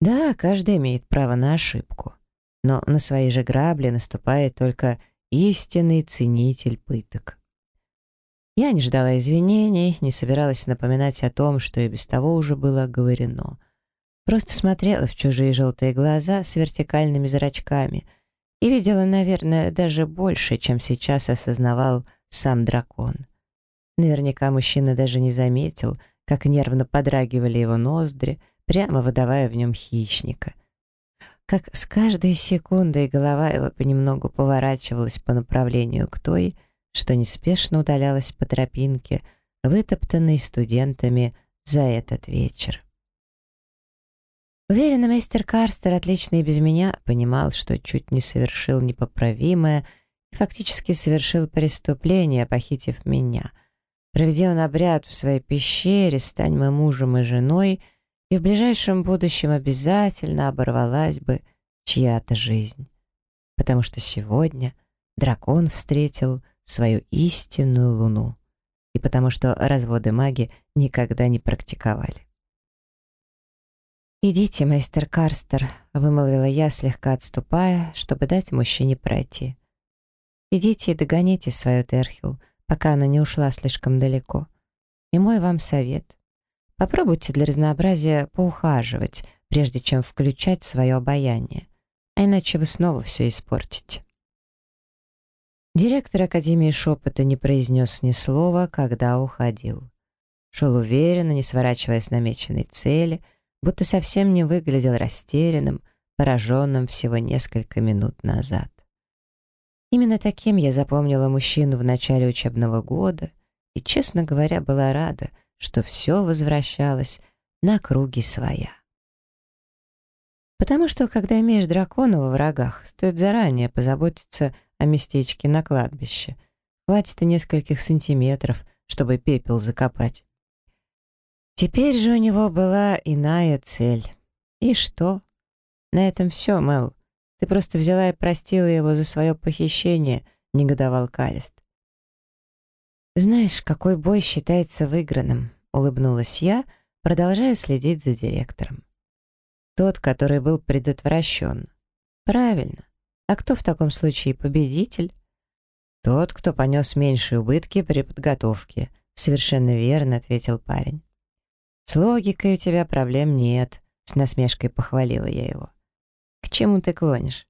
Да, каждый имеет право на ошибку, но на свои же грабли наступает только истинный ценитель пыток. Я не ждала извинений, не собиралась напоминать о том, что и без того уже было говорено. Просто смотрела в чужие желтые глаза с вертикальными зрачками и видела, наверное, даже больше, чем сейчас осознавал сам дракон. Наверняка мужчина даже не заметил, как нервно подрагивали его ноздри, прямо выдавая в нем хищника. Как с каждой секундой голова его понемногу поворачивалась по направлению к той, что неспешно удалялась по тропинке, вытоптанной студентами за этот вечер. Уверенно, мистер Карстер отлично и без меня понимал, что чуть не совершил непоправимое и фактически совершил преступление, похитив меня. Проведя он обряд в своей пещере, стань мы мужем и женой, и в ближайшем будущем обязательно оборвалась бы чья-то жизнь. Потому что сегодня дракон встретил свою истинную луну, и потому что разводы маги никогда не практиковали. «Идите, мастер Карстер», — вымолвила я, слегка отступая, чтобы дать мужчине пройти. «Идите и догоните свою Терхил, пока она не ушла слишком далеко. И мой вам совет. Попробуйте для разнообразия поухаживать, прежде чем включать свое обаяние, а иначе вы снова все испортите». Директор Академии шепота не произнес ни слова, когда уходил. Шел уверенно, не сворачивая с намеченной цели, будто совсем не выглядел растерянным, пораженным всего несколько минут назад. Именно таким я запомнила мужчину в начале учебного года и, честно говоря, была рада, что все возвращалось на круги своя. Потому что, когда имеешь дракона во врагах, стоит заранее позаботиться о местечке на кладбище. Хватит и нескольких сантиметров, чтобы пепел закопать. Теперь же у него была иная цель. И что? На этом все, Мел. Ты просто взяла и простила его за свое похищение, негодовал Калист. «Знаешь, какой бой считается выигранным?» — улыбнулась я, продолжая следить за директором. «Тот, который был предотвращен. Правильно. А кто в таком случае победитель? Тот, кто понес меньшие убытки при подготовке. Совершенно верно, ответил парень. С логикой у тебя проблем нет, с насмешкой похвалила я его. К чему ты клонишь?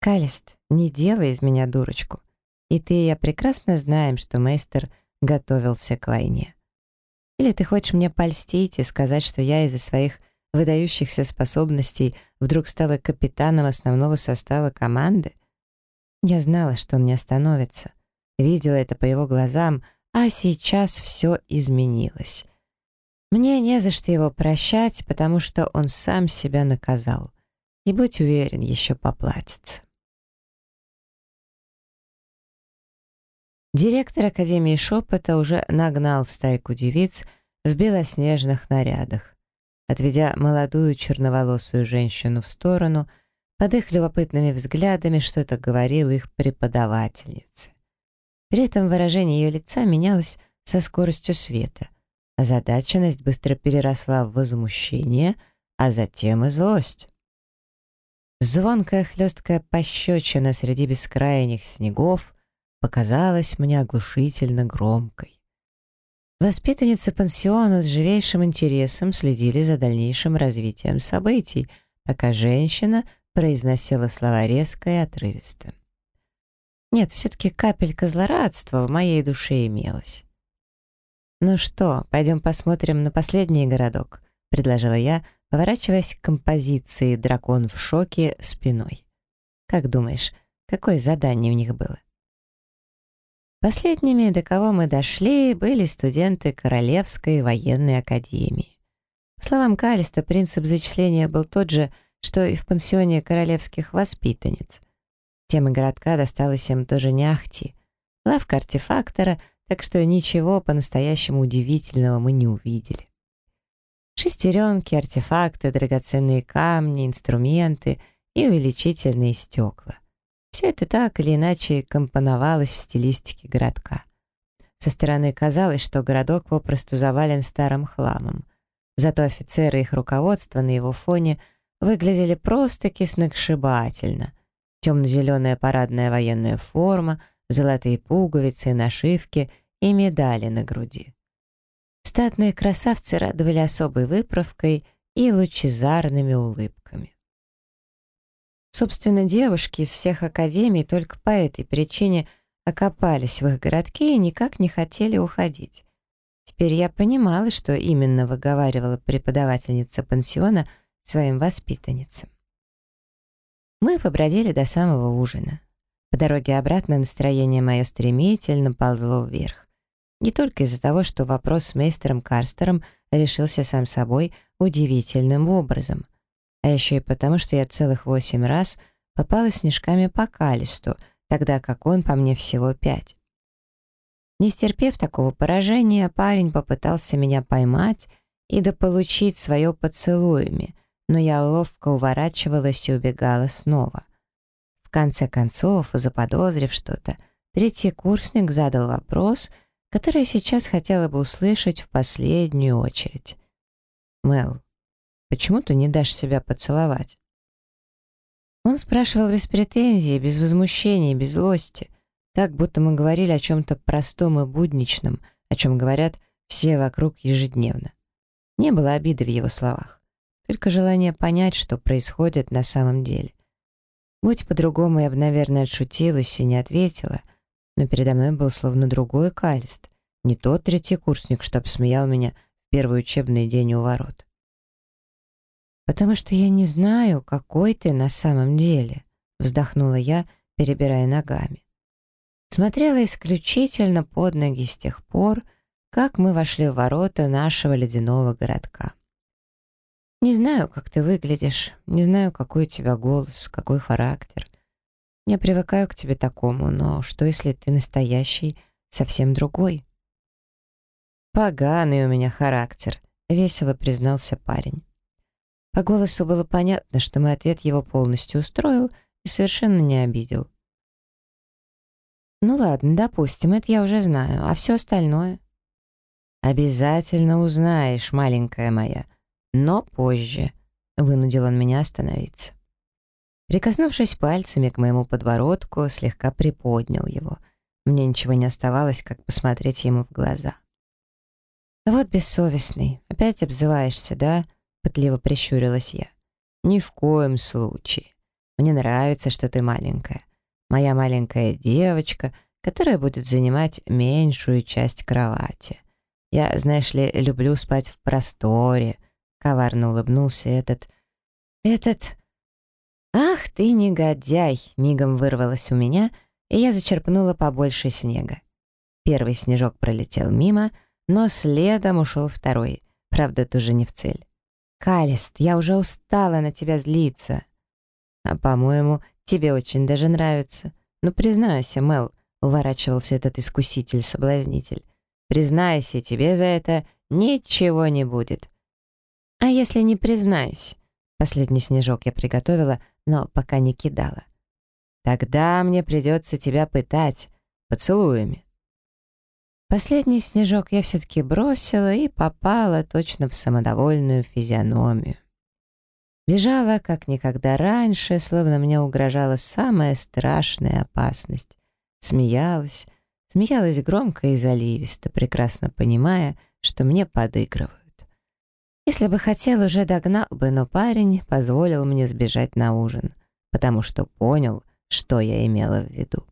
Калист, не делай из меня дурочку. И ты и я прекрасно знаем, что мейстер готовился к войне. Или ты хочешь мне польстить и сказать, что я из-за своих выдающихся способностей вдруг стала капитаном основного состава команды? Я знала, что он не остановится. Видела это по его глазам, а сейчас все изменилось. Мне не за что его прощать, потому что он сам себя наказал. И будь уверен, еще поплатится. Директор Академии Шепота уже нагнал стайку девиц, в белоснежных нарядах. Отведя молодую черноволосую женщину в сторону, под их любопытными взглядами что-то говорил их преподавательнице. При этом выражение ее лица менялось со скоростью света. Озадаченность быстро переросла в возмущение, а затем и злость. Звонкая хлесткая пощечина среди бескрайних снегов показалась мне оглушительно громкой. Воспитанницы пансиона с живейшим интересом следили за дальнейшим развитием событий, пока женщина произносила слова резко и отрывисто. Нет, все-таки капелька злорадства в моей душе имелась. «Ну что, пойдем посмотрим на последний городок», — предложила я, поворачиваясь к композиции «Дракон в шоке» спиной. «Как думаешь, какое задание у них было?» Последними, до кого мы дошли, были студенты Королевской военной академии. По словам Калиста, принцип зачисления был тот же, что и в пансионе королевских воспитанниц. Тема городка досталась им тоже не ахти. Лавка артефактора, так что ничего по-настоящему удивительного мы не увидели. Шестеренки, артефакты, драгоценные камни, инструменты и увеличительные стекла. Все это так или иначе компоновалось в стилистике городка. Со стороны казалось, что городок попросту завален старым хламом. Зато офицеры и их руководство на его фоне выглядели просто-таки. Темно-зеленая парадная военная форма, золотые пуговицы, нашивки и медали на груди. Статные красавцы радовали особой выправкой и лучезарными улыбками. Собственно, девушки из всех академий только по этой причине окопались в их городке и никак не хотели уходить. Теперь я понимала, что именно выговаривала преподавательница пансиона своим воспитанницам. Мы побродили до самого ужина. По дороге обратно настроение мое стремительно ползло вверх. Не только из-за того, что вопрос с мейстером Карстером решился сам собой удивительным образом, а еще и потому, что я целых восемь раз попала снежками по Калисту, тогда как он по мне всего пять. Не стерпев такого поражения, парень попытался меня поймать и дополучить свое поцелуями, но я ловко уворачивалась и убегала снова. В конце концов, заподозрив что-то, третий курсник задал вопрос — которое сейчас хотела бы услышать в последнюю очередь. «Мел, почему ты не дашь себя поцеловать?» Он спрашивал без претензий, без возмущения, без злости, так, будто мы говорили о чем-то простом и будничном, о чем говорят все вокруг ежедневно. Не было обиды в его словах, только желание понять, что происходит на самом деле. Будь по-другому, я бы, наверное, отшутилась и не ответила — но передо мной был словно другой калист, не тот третий курсник, что обсмеял меня в первый учебный день у ворот. «Потому что я не знаю, какой ты на самом деле», — вздохнула я, перебирая ногами. Смотрела исключительно под ноги с тех пор, как мы вошли в ворота нашего ледяного городка. Не знаю, как ты выглядишь, не знаю, какой у тебя голос, какой характер. Я привыкаю к тебе такому, но что, если ты настоящий, совсем другой?» «Поганый у меня характер», — весело признался парень. По голосу было понятно, что мой ответ его полностью устроил и совершенно не обидел. «Ну ладно, допустим, это я уже знаю, а все остальное?» «Обязательно узнаешь, маленькая моя, но позже», — вынудил он меня остановиться. Прикоснувшись пальцами к моему подбородку, слегка приподнял его. Мне ничего не оставалось, как посмотреть ему в глаза. «Вот бессовестный, опять обзываешься, да?» — пытливо прищурилась я. «Ни в коем случае. Мне нравится, что ты маленькая. Моя маленькая девочка, которая будет занимать меньшую часть кровати. Я, знаешь ли, люблю спать в просторе», — коварно улыбнулся этот... «Этот...» «Ах ты негодяй!» — мигом вырвалось у меня, и я зачерпнула побольше снега. Первый снежок пролетел мимо, но следом ушел второй, правда, тоже не в цель. «Калист, я уже устала на тебя злиться!» «А, по-моему, тебе очень даже нравится. Ну, признайся, Мел», — уворачивался этот искуситель-соблазнитель. «Признайся, тебе за это ничего не будет. А если не признаюсь? Последний снежок я приготовила, но пока не кидала. Тогда мне придется тебя пытать поцелуями. Последний снежок я все-таки бросила и попала точно в самодовольную физиономию. Бежала, как никогда раньше, словно мне угрожала самая страшная опасность. Смеялась, смеялась громко и заливисто, прекрасно понимая, что мне подыгрывают. Если бы хотел, уже догнал бы, но парень позволил мне сбежать на ужин, потому что понял, что я имела в виду.